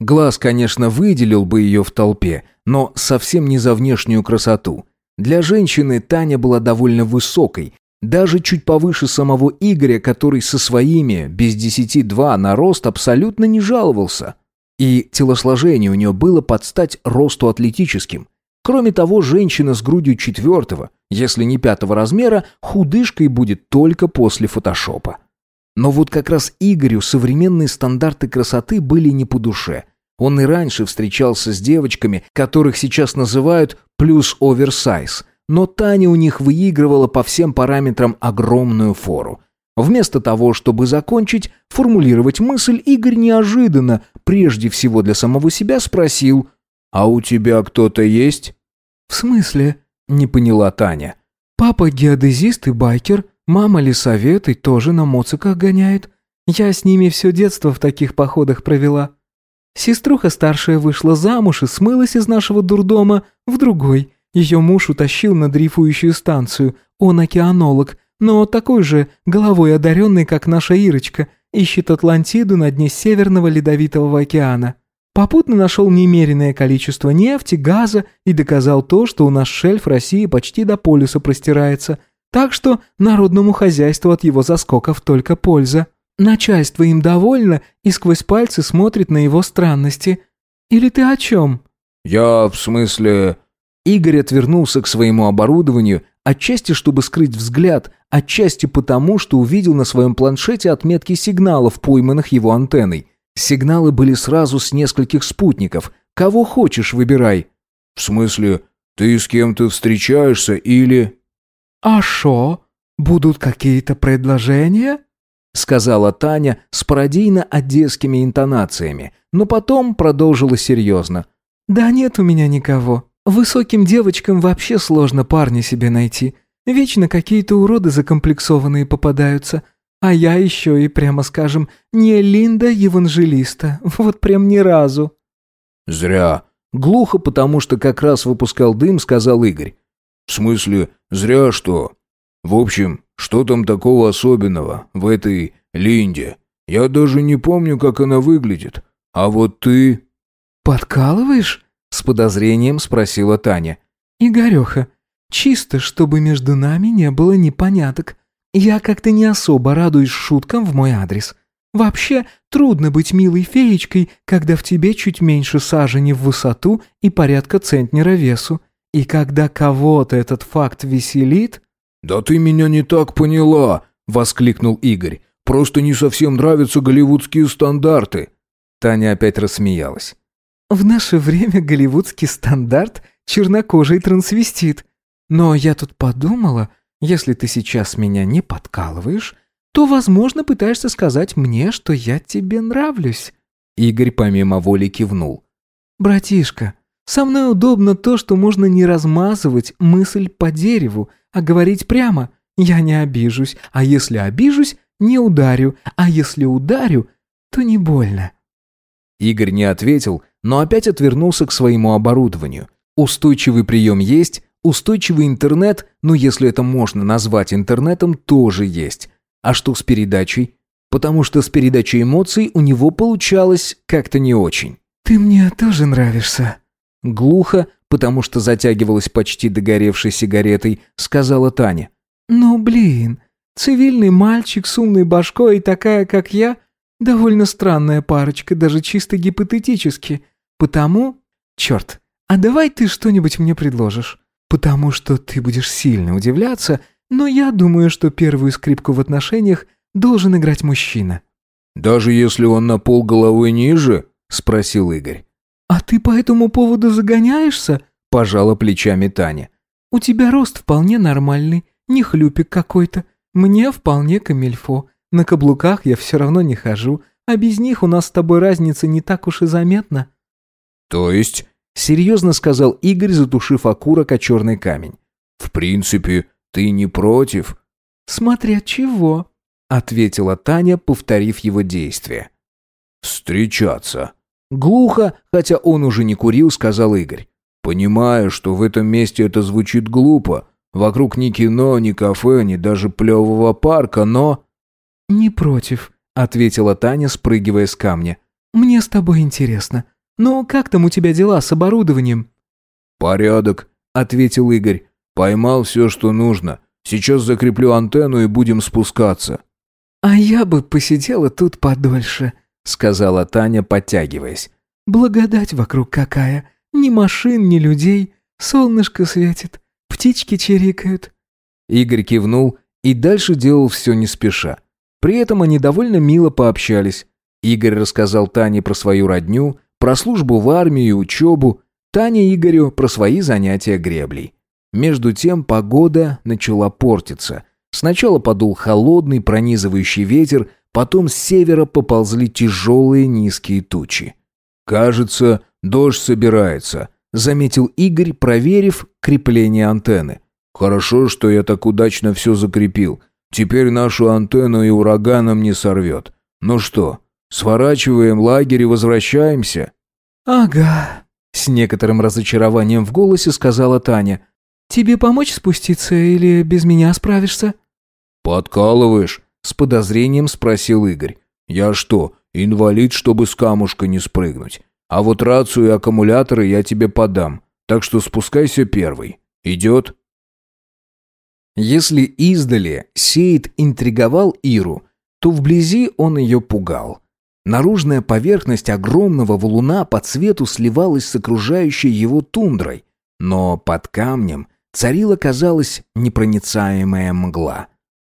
Глаз, конечно, выделил бы ее в толпе, но совсем не за внешнюю красоту. Для женщины Таня была довольно высокой, даже чуть повыше самого Игоря, который со своими без десяти два на рост абсолютно не жаловался. И телосложение у нее было под стать росту атлетическим. Кроме того, женщина с грудью четвертого, если не пятого размера, худышкой будет только после фотошопа. Но вот как раз Игорю современные стандарты красоты были не по душе. Он и раньше встречался с девочками, которых сейчас называют «плюс оверсайз», но Таня у них выигрывала по всем параметрам огромную фору. Вместо того, чтобы закончить, формулировать мысль, Игорь неожиданно, прежде всего для самого себя, спросил «А у тебя кто-то есть?» «В смысле?» Не поняла Таня. «Папа геодезист и байкер, мама лесовет и тоже на моциках гоняет. Я с ними все детство в таких походах провела. Сеструха старшая вышла замуж и смылась из нашего дурдома в другой. Ее муж утащил на дрейфующую станцию. Он океанолог, но такой же головой одаренный, как наша Ирочка, ищет Атлантиду на дне Северного Ледовитого океана. Попутно нашел немеренное количество нефти, газа и доказал то, что у нас шельф России почти до полюса простирается. Так что народному хозяйству от его заскоков только польза. Начальство им довольно и сквозь пальцы смотрит на его странности. Или ты о чем?» «Я в смысле...» Игорь отвернулся к своему оборудованию, отчасти чтобы скрыть взгляд, отчасти потому, что увидел на своем планшете отметки сигналов, пойманных его антенной. Сигналы были сразу с нескольких спутников. Кого хочешь, выбирай. «В смысле, ты с кем-то встречаешься или...» «А шо? Будут какие-то предложения?» сказала Таня с пародийно-одесскими интонациями, но потом продолжила серьезно. «Да нет у меня никого. Высоким девочкам вообще сложно парня себе найти. Вечно какие-то уроды закомплексованные попадаются. А я еще и, прямо скажем, не Линда Евангелиста. Вот прям ни разу». «Зря». Глухо, потому что как раз выпускал дым, сказал Игорь. «В смысле, зря что? В общем, что там такого особенного в этой Линде? Я даже не помню, как она выглядит. А вот ты...» «Подкалываешь?» С подозрением спросила Таня. «Игореха, чисто, чтобы между нами не было непоняток. Я как-то не особо радуюсь шуткам в мой адрес. Вообще, трудно быть милой феечкой, когда в тебе чуть меньше сажени в высоту и порядка центнера весу. И когда кого-то этот факт веселит...» «Да ты меня не так поняла!» — воскликнул Игорь. «Просто не совсем нравятся голливудские стандарты». Таня опять рассмеялась. В наше время голливудский стандарт – чернокожий трансвестит. Но я тут подумала, если ты сейчас меня не подкалываешь, то, возможно, пытаешься сказать мне, что я тебе нравлюсь». Игорь помимо воли кивнул. «Братишка, со мной удобно то, что можно не размазывать мысль по дереву, а говорить прямо. Я не обижусь, а если обижусь, не ударю, а если ударю, то не больно». Игорь не ответил, но опять отвернулся к своему оборудованию. Устойчивый прием есть, устойчивый интернет, ну если это можно назвать интернетом, тоже есть. А что с передачей? Потому что с передачей эмоций у него получалось как-то не очень. «Ты мне тоже нравишься». Глухо, потому что затягивалась почти догоревшей сигаретой, сказала Таня. «Ну, блин, цивильный мальчик с умной башкой и такая, как я, довольно странная парочка, даже чисто гипотетически. Потому... Черт, а давай ты что-нибудь мне предложишь. Потому что ты будешь сильно удивляться, но я думаю, что первую скрипку в отношениях должен играть мужчина». «Даже если он на пол головы ниже?» — спросил Игорь. «А ты по этому поводу загоняешься?» — пожала плечами Таня. «У тебя рост вполне нормальный, не хлюпик какой-то. Мне вполне камильфо. На каблуках я все равно не хожу, а без них у нас с тобой разница не так уж и заметна». «То есть?» — серьезно сказал Игорь, затушив окурок о черный камень. «В принципе, ты не против?» «Смотря чего», — ответила Таня, повторив его действие. «Встречаться». Глухо, хотя он уже не курил, сказал Игорь. «Понимаю, что в этом месте это звучит глупо. Вокруг ни кино, ни кафе, ни даже плевого парка, но...» «Не против», — ответила Таня, спрыгивая с камня. «Мне с тобой интересно. «Ну, как там у тебя дела с оборудованием?» «Порядок», — ответил Игорь. «Поймал все, что нужно. Сейчас закреплю антенну и будем спускаться». «А я бы посидела тут подольше», — сказала Таня, подтягиваясь. «Благодать вокруг какая. Ни машин, ни людей. Солнышко светит, птички чирикают». Игорь кивнул и дальше делал все не спеша. При этом они довольно мило пообщались. Игорь рассказал Тане про свою родню, про службу в армии и учебу, Таня Игорю про свои занятия греблей. Между тем погода начала портиться. Сначала подул холодный пронизывающий ветер, потом с севера поползли тяжелые низкие тучи. «Кажется, дождь собирается», заметил Игорь, проверив крепление антенны. «Хорошо, что я так удачно все закрепил. Теперь нашу антенну и ураганом не сорвет. Ну что, сворачиваем лагерь и возвращаемся?» «Ага», — с некоторым разочарованием в голосе сказала Таня. «Тебе помочь спуститься или без меня справишься?» «Подкалываешь?» — с подозрением спросил Игорь. «Я что, инвалид, чтобы с камушка не спрыгнуть? А вот рацию и аккумуляторы я тебе подам, так что спускайся первый. Идет?» Если издали Сейд интриговал Иру, то вблизи он ее пугал. Наружная поверхность огромного валуна по цвету сливалась с окружающей его тундрой, но под камнем царила, казалось, непроницаемая мгла.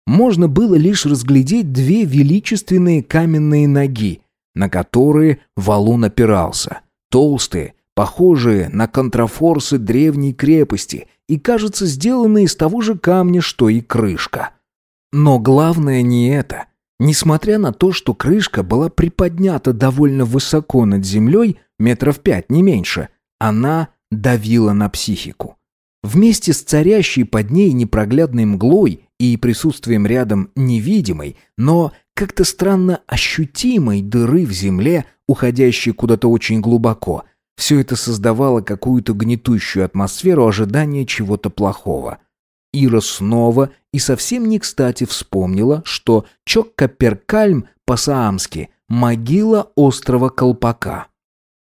Можно было лишь разглядеть две величественные каменные ноги, на которые валун опирался, толстые, похожие на контрафорсы древней крепости и, кажется, сделанные из того же камня, что и крышка. Но главное не это. Несмотря на то, что крышка была приподнята довольно высоко над землей, метров пять, не меньше, она давила на психику. Вместе с царящей под ней непроглядной мглой и присутствием рядом невидимой, но как-то странно ощутимой дыры в земле, уходящей куда-то очень глубоко, все это создавало какую-то гнетущую атмосферу ожидания чего-то плохого. Ира снова и совсем не кстати вспомнила, что Чоккаперкальм по-саамски – могила острова Колпака.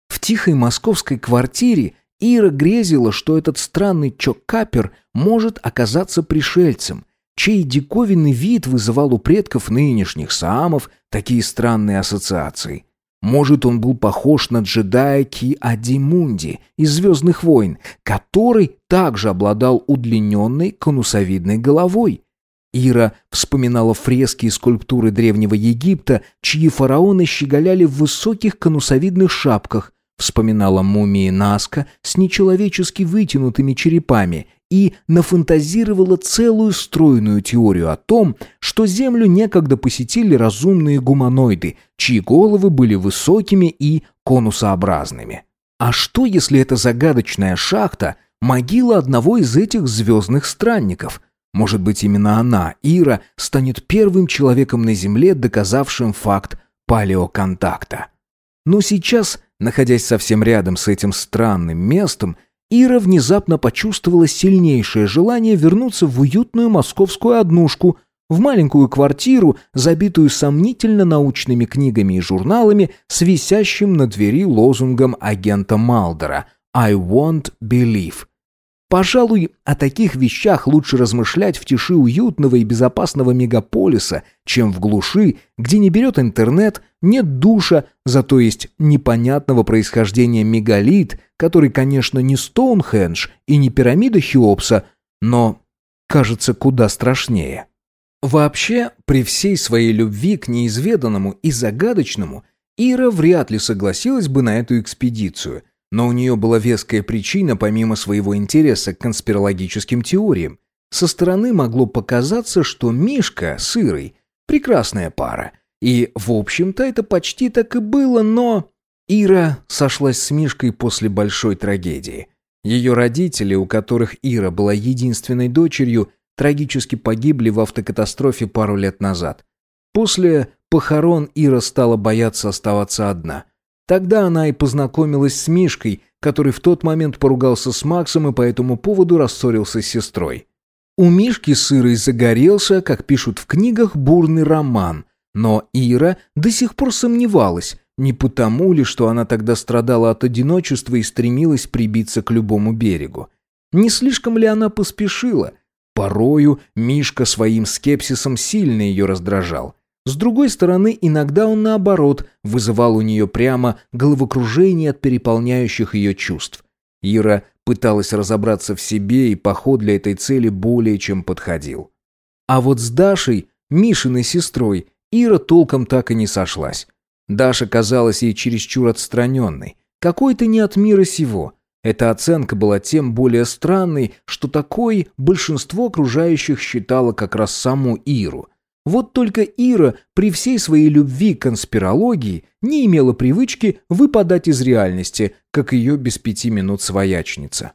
В тихой московской квартире Ира грезила, что этот странный Чоккапер может оказаться пришельцем, чей диковинный вид вызывал у предков нынешних саамов такие странные ассоциации. Может, он был похож на джедая Ки-Адимунди из «Звездных войн», который также обладал удлиненной конусовидной головой. Ира вспоминала фрески и скульптуры Древнего Египта, чьи фараоны щеголяли в высоких конусовидных шапках, вспоминала мумии Наска с нечеловечески вытянутыми черепами и нафантазировала целую стройную теорию о том, что Землю некогда посетили разумные гуманоиды, чьи головы были высокими и конусообразными. А что, если это загадочная шахта – могила одного из этих звездных странников? Может быть, именно она, Ира, станет первым человеком на Земле, доказавшим факт палеоконтакта. Но сейчас, находясь совсем рядом с этим странным местом, Ира внезапно почувствовала сильнейшее желание вернуться в уютную московскую однушку, в маленькую квартиру, забитую сомнительно научными книгами и журналами, с висящим на двери лозунгом агента Малдера «I want believe». Пожалуй, о таких вещах лучше размышлять в тиши уютного и безопасного мегаполиса, чем в глуши, где не берет интернет, нет душа, зато есть непонятного происхождения мегалит, который, конечно, не Стоунхендж и не пирамида Хеопса, но, кажется, куда страшнее. Вообще, при всей своей любви к неизведанному и загадочному, Ира вряд ли согласилась бы на эту экспедицию – но у нее была веская причина помимо своего интереса к конспирологическим теориям. Со стороны могло показаться, что Мишка с Ирой – прекрасная пара. И, в общем-то, это почти так и было, но... Ира сошлась с Мишкой после большой трагедии. Ее родители, у которых Ира была единственной дочерью, трагически погибли в автокатастрофе пару лет назад. После похорон Ира стала бояться оставаться одна – Тогда она и познакомилась с Мишкой, который в тот момент поругался с Максом и по этому поводу рассорился с сестрой. У Мишки с загорелся, как пишут в книгах, бурный роман, но Ира до сих пор сомневалась, не потому ли, что она тогда страдала от одиночества и стремилась прибиться к любому берегу. Не слишком ли она поспешила? Порою Мишка своим скепсисом сильно ее раздражал. С другой стороны, иногда он, наоборот, вызывал у нее прямо головокружение от переполняющих ее чувств. Ира пыталась разобраться в себе, и поход для этой цели более чем подходил. А вот с Дашей, Мишиной сестрой, Ира толком так и не сошлась. Даша казалась ей чересчур отстраненной, какой-то не от мира сего. Эта оценка была тем более странной, что такой большинство окружающих считало как раз саму Иру – Вот только Ира при всей своей любви к конспирологии не имела привычки выпадать из реальности, как ее без пяти минут своячница.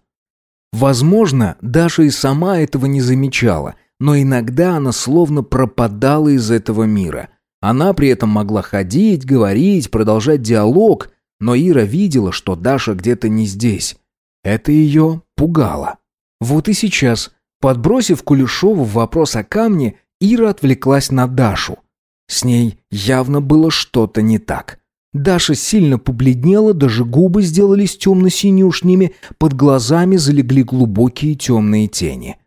Возможно, Даша и сама этого не замечала, но иногда она словно пропадала из этого мира. Она при этом могла ходить, говорить, продолжать диалог, но Ира видела, что Даша где-то не здесь. Это ее пугало. Вот и сейчас, подбросив Кулешову вопрос о камне, Ира отвлеклась на Дашу. С ней явно было что-то не так. Даша сильно побледнела, даже губы сделались темно-синюшними, под глазами залегли глубокие темные тени.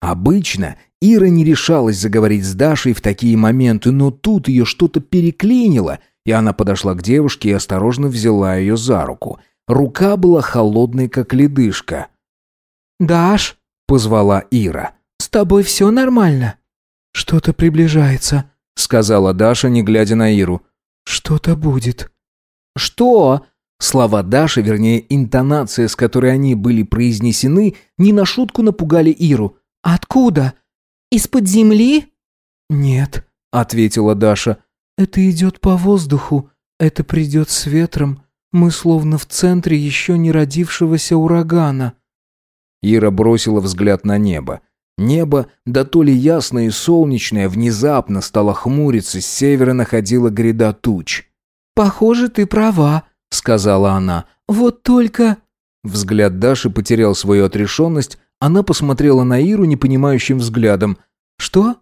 Обычно Ира не решалась заговорить с Дашей в такие моменты, но тут ее что-то переклинило, и она подошла к девушке и осторожно взяла ее за руку. Рука была холодной, как ледышка. «Даш», — позвала Ира, — «с тобой все нормально?» «Что-то приближается», — сказала Даша, не глядя на Иру. «Что-то будет». «Что?» Слова Даши, вернее, интонация, с которой они были произнесены, не на шутку напугали Иру. «Откуда? Из-под земли?» «Нет», — ответила Даша. «Это идет по воздуху. Это придет с ветром. Мы словно в центре еще не родившегося урагана». Ира бросила взгляд на небо. Небо, да то ли ясное и солнечное, внезапно стало хмуриться, с севера находила гряда туч. «Похоже, ты права», — сказала она. «Вот только...» Взгляд Даши потерял свою отрешенность, она посмотрела на Иру непонимающим взглядом. «Что?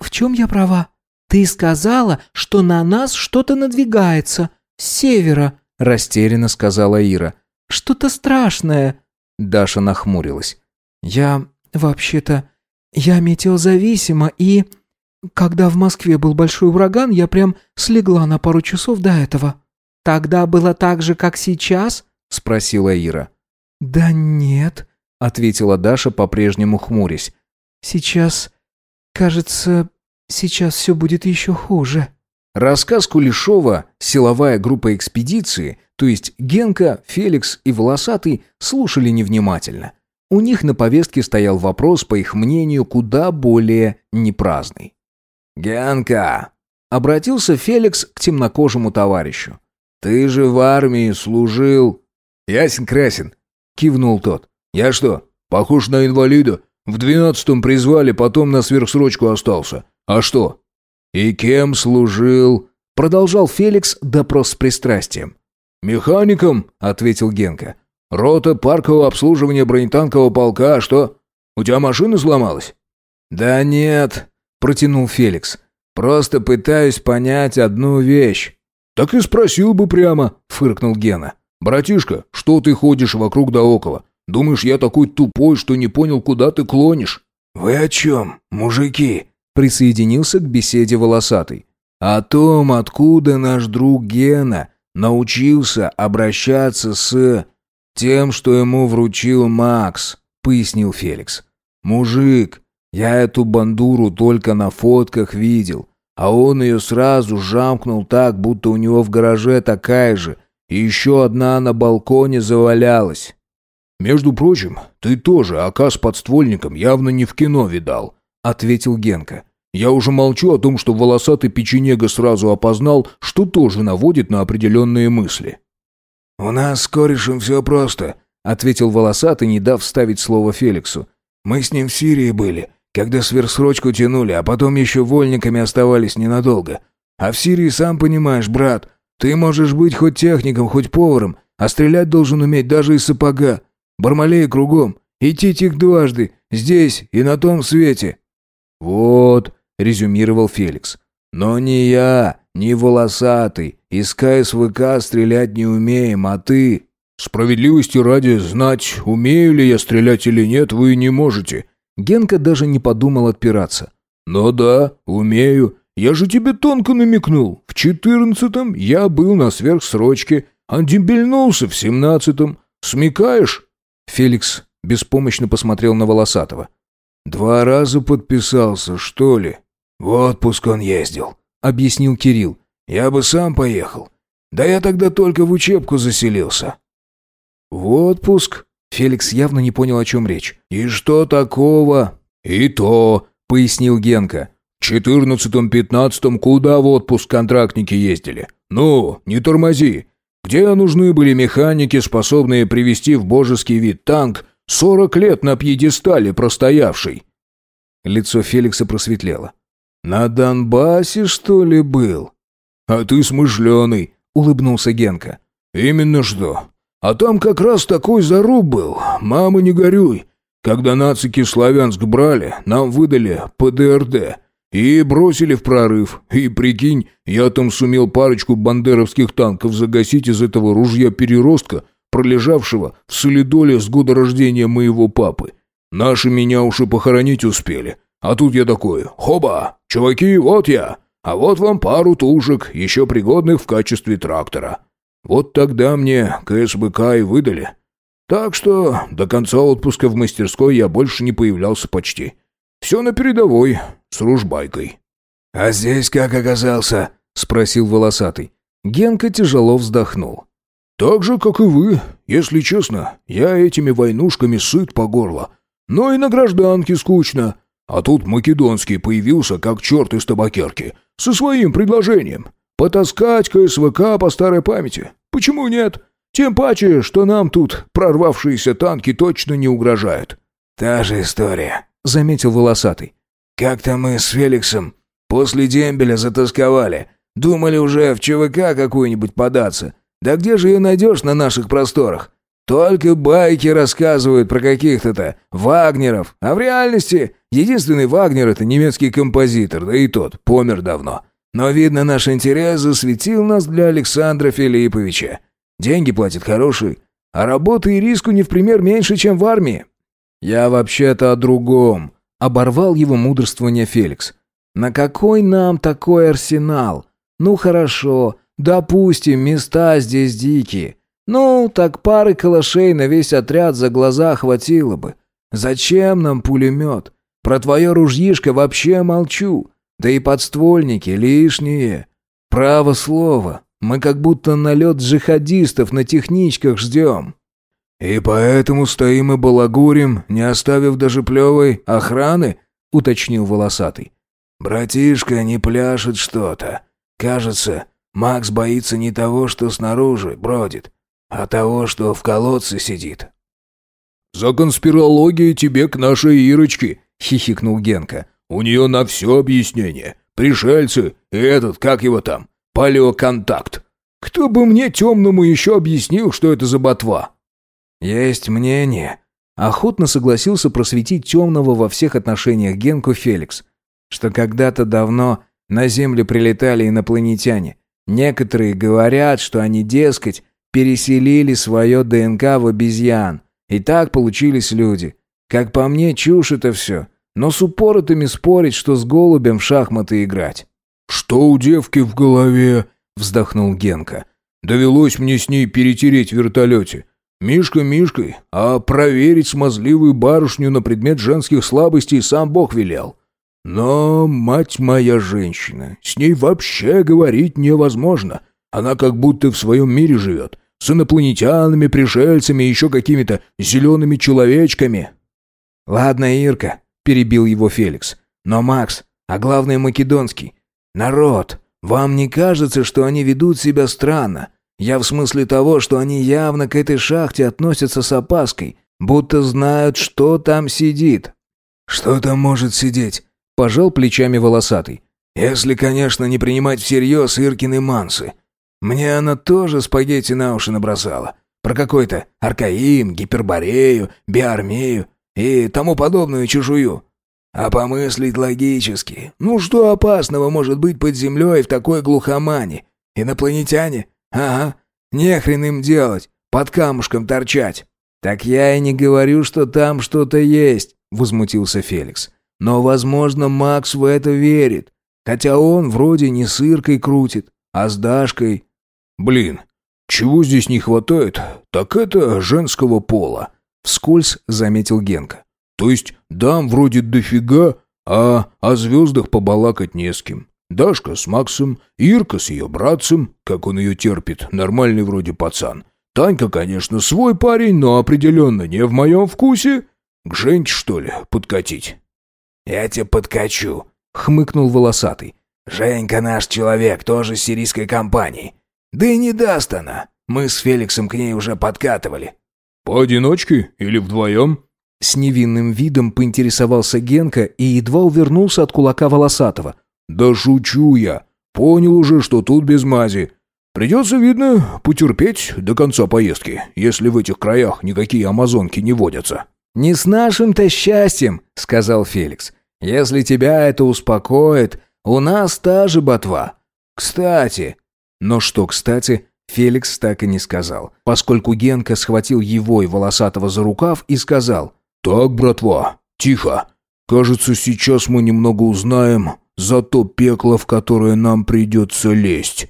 В чем я права? Ты сказала, что на нас что-то надвигается. С севера», — растерянно сказала Ира. «Что-то страшное». Даша нахмурилась. «Я, вообще-то, я метеозависима и... Когда в Москве был большой ураган, я прям слегла на пару часов до этого». «Тогда было так же, как сейчас?» — спросила Ира. «Да нет», — ответила Даша, по-прежнему хмурясь. «Сейчас, кажется, сейчас все будет еще хуже». Рассказ Кулешова «Силовая группа экспедиции», то есть Генка, Феликс и Волосатый, слушали невнимательно. У них на повестке стоял вопрос, по их мнению, куда более непраздный. «Генка!» — обратился Феликс к темнокожему товарищу. «Ты же в армии служил...» «Ясен-красен!» — кивнул тот. «Я что, похож на инвалида? В двенадцатом призвали, потом на сверхсрочку остался. А что?» «И кем служил?» — продолжал Феликс допрос с пристрастием. «Механиком», — ответил Генка. Рота паркового обслуживания бронетанкового полка, а что? У тебя машина сломалась?» «Да нет», — протянул Феликс. «Просто пытаюсь понять одну вещь». «Так и спросил бы прямо», — фыркнул Гена. «Братишка, что ты ходишь вокруг да около? Думаешь, я такой тупой, что не понял, куда ты клонишь?» «Вы о чем, мужики?» — присоединился к беседе волосатый. «О том, откуда наш друг Гена научился обращаться с...» «Тем, что ему вручил Макс», — пояснил Феликс. «Мужик, я эту бандуру только на фотках видел, а он ее сразу жамкнул так, будто у него в гараже такая же, и еще одна на балконе завалялась». «Между прочим, ты тоже ока с подствольником явно не в кино видал», — ответил Генка. «Я уже молчу о том, что волосатый печенега сразу опознал, что тоже наводит на определенные мысли». «У нас с корешем все просто», — ответил волосатый, не дав вставить слово Феликсу. «Мы с ним в Сирии были, когда сверхсрочку тянули, а потом еще вольниками оставались ненадолго. А в Сирии, сам понимаешь, брат, ты можешь быть хоть техником, хоть поваром, а стрелять должен уметь даже из сапога. Бармалеи кругом, идти тих дважды, здесь и на том свете». «Вот», — резюмировал Феликс, — «но не я, не волосатый, из КСВК стрелять не умеем, а ты...» «Справедливости ради, знать, умею ли я стрелять или нет, вы не можете». Генка даже не подумал отпираться. «Ну да, умею. Я же тебе тонко намекнул. В четырнадцатом я был на сверхсрочке, а дембельнулся в семнадцатом. Смекаешь?» Феликс беспомощно посмотрел на Волосатого. «Два раза подписался, что ли? В отпуск он ездил», — объяснил Кирилл. Я бы сам поехал. Да я тогда только в учебку заселился». «В отпуск?» Феликс явно не понял, о чем речь. «И что такого?» «И то», — пояснил Генка. четырнадцатом-пятнадцатом куда в отпуск контрактники ездили? Ну, не тормози. Где нужны были механики, способные привести в божеский вид танк, сорок лет на пьедестале простоявший?» Лицо Феликса просветлело. «На Донбассе, что ли, был?» «А ты смышленый», — улыбнулся Генка. «Именно что. А там как раз такой заруб был. Мама, не горюй. Когда нацики Славянск брали, нам выдали ПДРД. И бросили в прорыв. И прикинь, я там сумел парочку бандеровских танков загасить из этого ружья-переростка, пролежавшего в солидоле с года рождения моего папы. Наши меня уж и похоронить успели. А тут я такой, хоба, чуваки, вот я. А вот вам пару тушек, еще пригодных в качестве трактора. Вот тогда мне КСБК и выдали. Так что до конца отпуска в мастерской я больше не появлялся почти. Все на передовой, с ружбайкой. «А здесь как оказался?» — спросил волосатый. Генка тяжело вздохнул. «Так же, как и вы. Если честно, я этими войнушками сыт по горло. Но и на гражданке скучно. А тут Македонский появился, как черт из табакерки, со своим предложением. Потаскать КСВК по старой памяти. Почему нет? Тем паче, что нам тут прорвавшиеся танки точно не угрожают». «Та же история», — заметил волосатый. «Как-то мы с Феликсом после дембеля затасковали. Думали уже в ЧВК какую-нибудь податься. Да где же ее найдешь на наших просторах? Только байки рассказывают про каких-то-то Вагнеров. А в реальности единственный Вагнер — это немецкий композитор, да и тот помер давно. Но, видно, наш интерес засветил нас для Александра Филипповича. Деньги платят хорошие, а работы и риску не в пример меньше, чем в армии. Я вообще-то о другом. Оборвал его мудрствование Феликс. На какой нам такой арсенал? Ну хорошо, допустим, места здесь дикие. Ну, так пары калашей на весь отряд за глаза хватило бы. Зачем нам пулемет? Про твое ружьишко вообще молчу. Да и подствольники лишние. Право слово, мы как будто налет джихадистов на техничках ждем». «И поэтому стоим и балагурим, не оставив даже плевой охраны?» — уточнил волосатый. «Братишка не пляшет что-то. Кажется, Макс боится не того, что снаружи бродит, а того, что в колодце сидит». «За конспирологию тебе к нашей Ирочке», — хихикнул Генка. У нее на все объяснение. Пришельцы и этот, как его там, палеоконтакт. Кто бы мне темному еще объяснил, что это за ботва?» «Есть мнение». Охотно согласился просветить темного во всех отношениях Генку Феликс, что когда-то давно на Землю прилетали инопланетяне. Некоторые говорят, что они, дескать, переселили свое ДНК в обезьян, и так получились люди. Как по мне, чушь это все. Но с упоротыми спорить, что с голубем в шахматы играть. «Что у девки в голове?» — вздохнул Генка. «Довелось мне с ней перетереть в вертолете. Мишка Мишкой, а проверить смазливую барышню на предмет женских слабостей сам Бог велел. Но, мать моя женщина, с ней вообще говорить невозможно. Она как будто в своем мире живет, с инопланетянами, пришельцами и еще какими-то зелеными человечками». «Ладно, Ирка, перебил его Феликс. Но Макс, а главное македонский. Народ, вам не кажется, что они ведут себя странно? Я в смысле того, что они явно к этой шахте относятся с опаской, будто знают, что там сидит. Что там может сидеть? Пожал плечами волосатый. Если, конечно, не принимать всерьез Иркины мансы. Мне она тоже спагетти на уши набросала. Про какой-то Аркаим, Гиперборею, Биармею и тому подобную чужую. А помыслить логически. Ну что опасного может быть под землей в такой глухомане? Инопланетяне? Ага. Нехрен им делать. Под камушком торчать. Так я и не говорю, что там что-то есть, возмутился Феликс. Но, возможно, Макс в это верит. Хотя он вроде не с Иркой крутит, а с Дашкой. Блин, чего здесь не хватает, так это женского пола. Вскользь заметил Генка. То есть дам вроде дофига, а о звездах побалакать не с кем. Дашка с Максом, Ирка с ее братцем, как он ее терпит, нормальный вроде пацан. Танька, конечно, свой парень, но определенно не в моем вкусе. К Женьке, что ли, подкатить? «Я тебя подкачу», хмыкнул волосатый. «Женька наш человек, тоже с сирийской компании. Да и не даст она. Мы с Феликсом к ней уже подкатывали». «Поодиночке или вдвоем?» С невинным видом поинтересовался Генка и едва увернулся от кулака волосатого. «Да шучу я. Понял уже, что тут без мази. Придется, видно, потерпеть до конца поездки, если в этих краях никакие амазонки не водятся». «Не с нашим-то счастьем», — сказал Феликс. «Если тебя это успокоит, у нас та же ботва. Кстати...» Но что кстати, Феликс так и не сказал, поскольку Генка схватил его и Волосатого за рукав и сказал «Так, братва, тихо. Кажется, сейчас мы немного узнаем за то пекло, в которое нам придется лезть».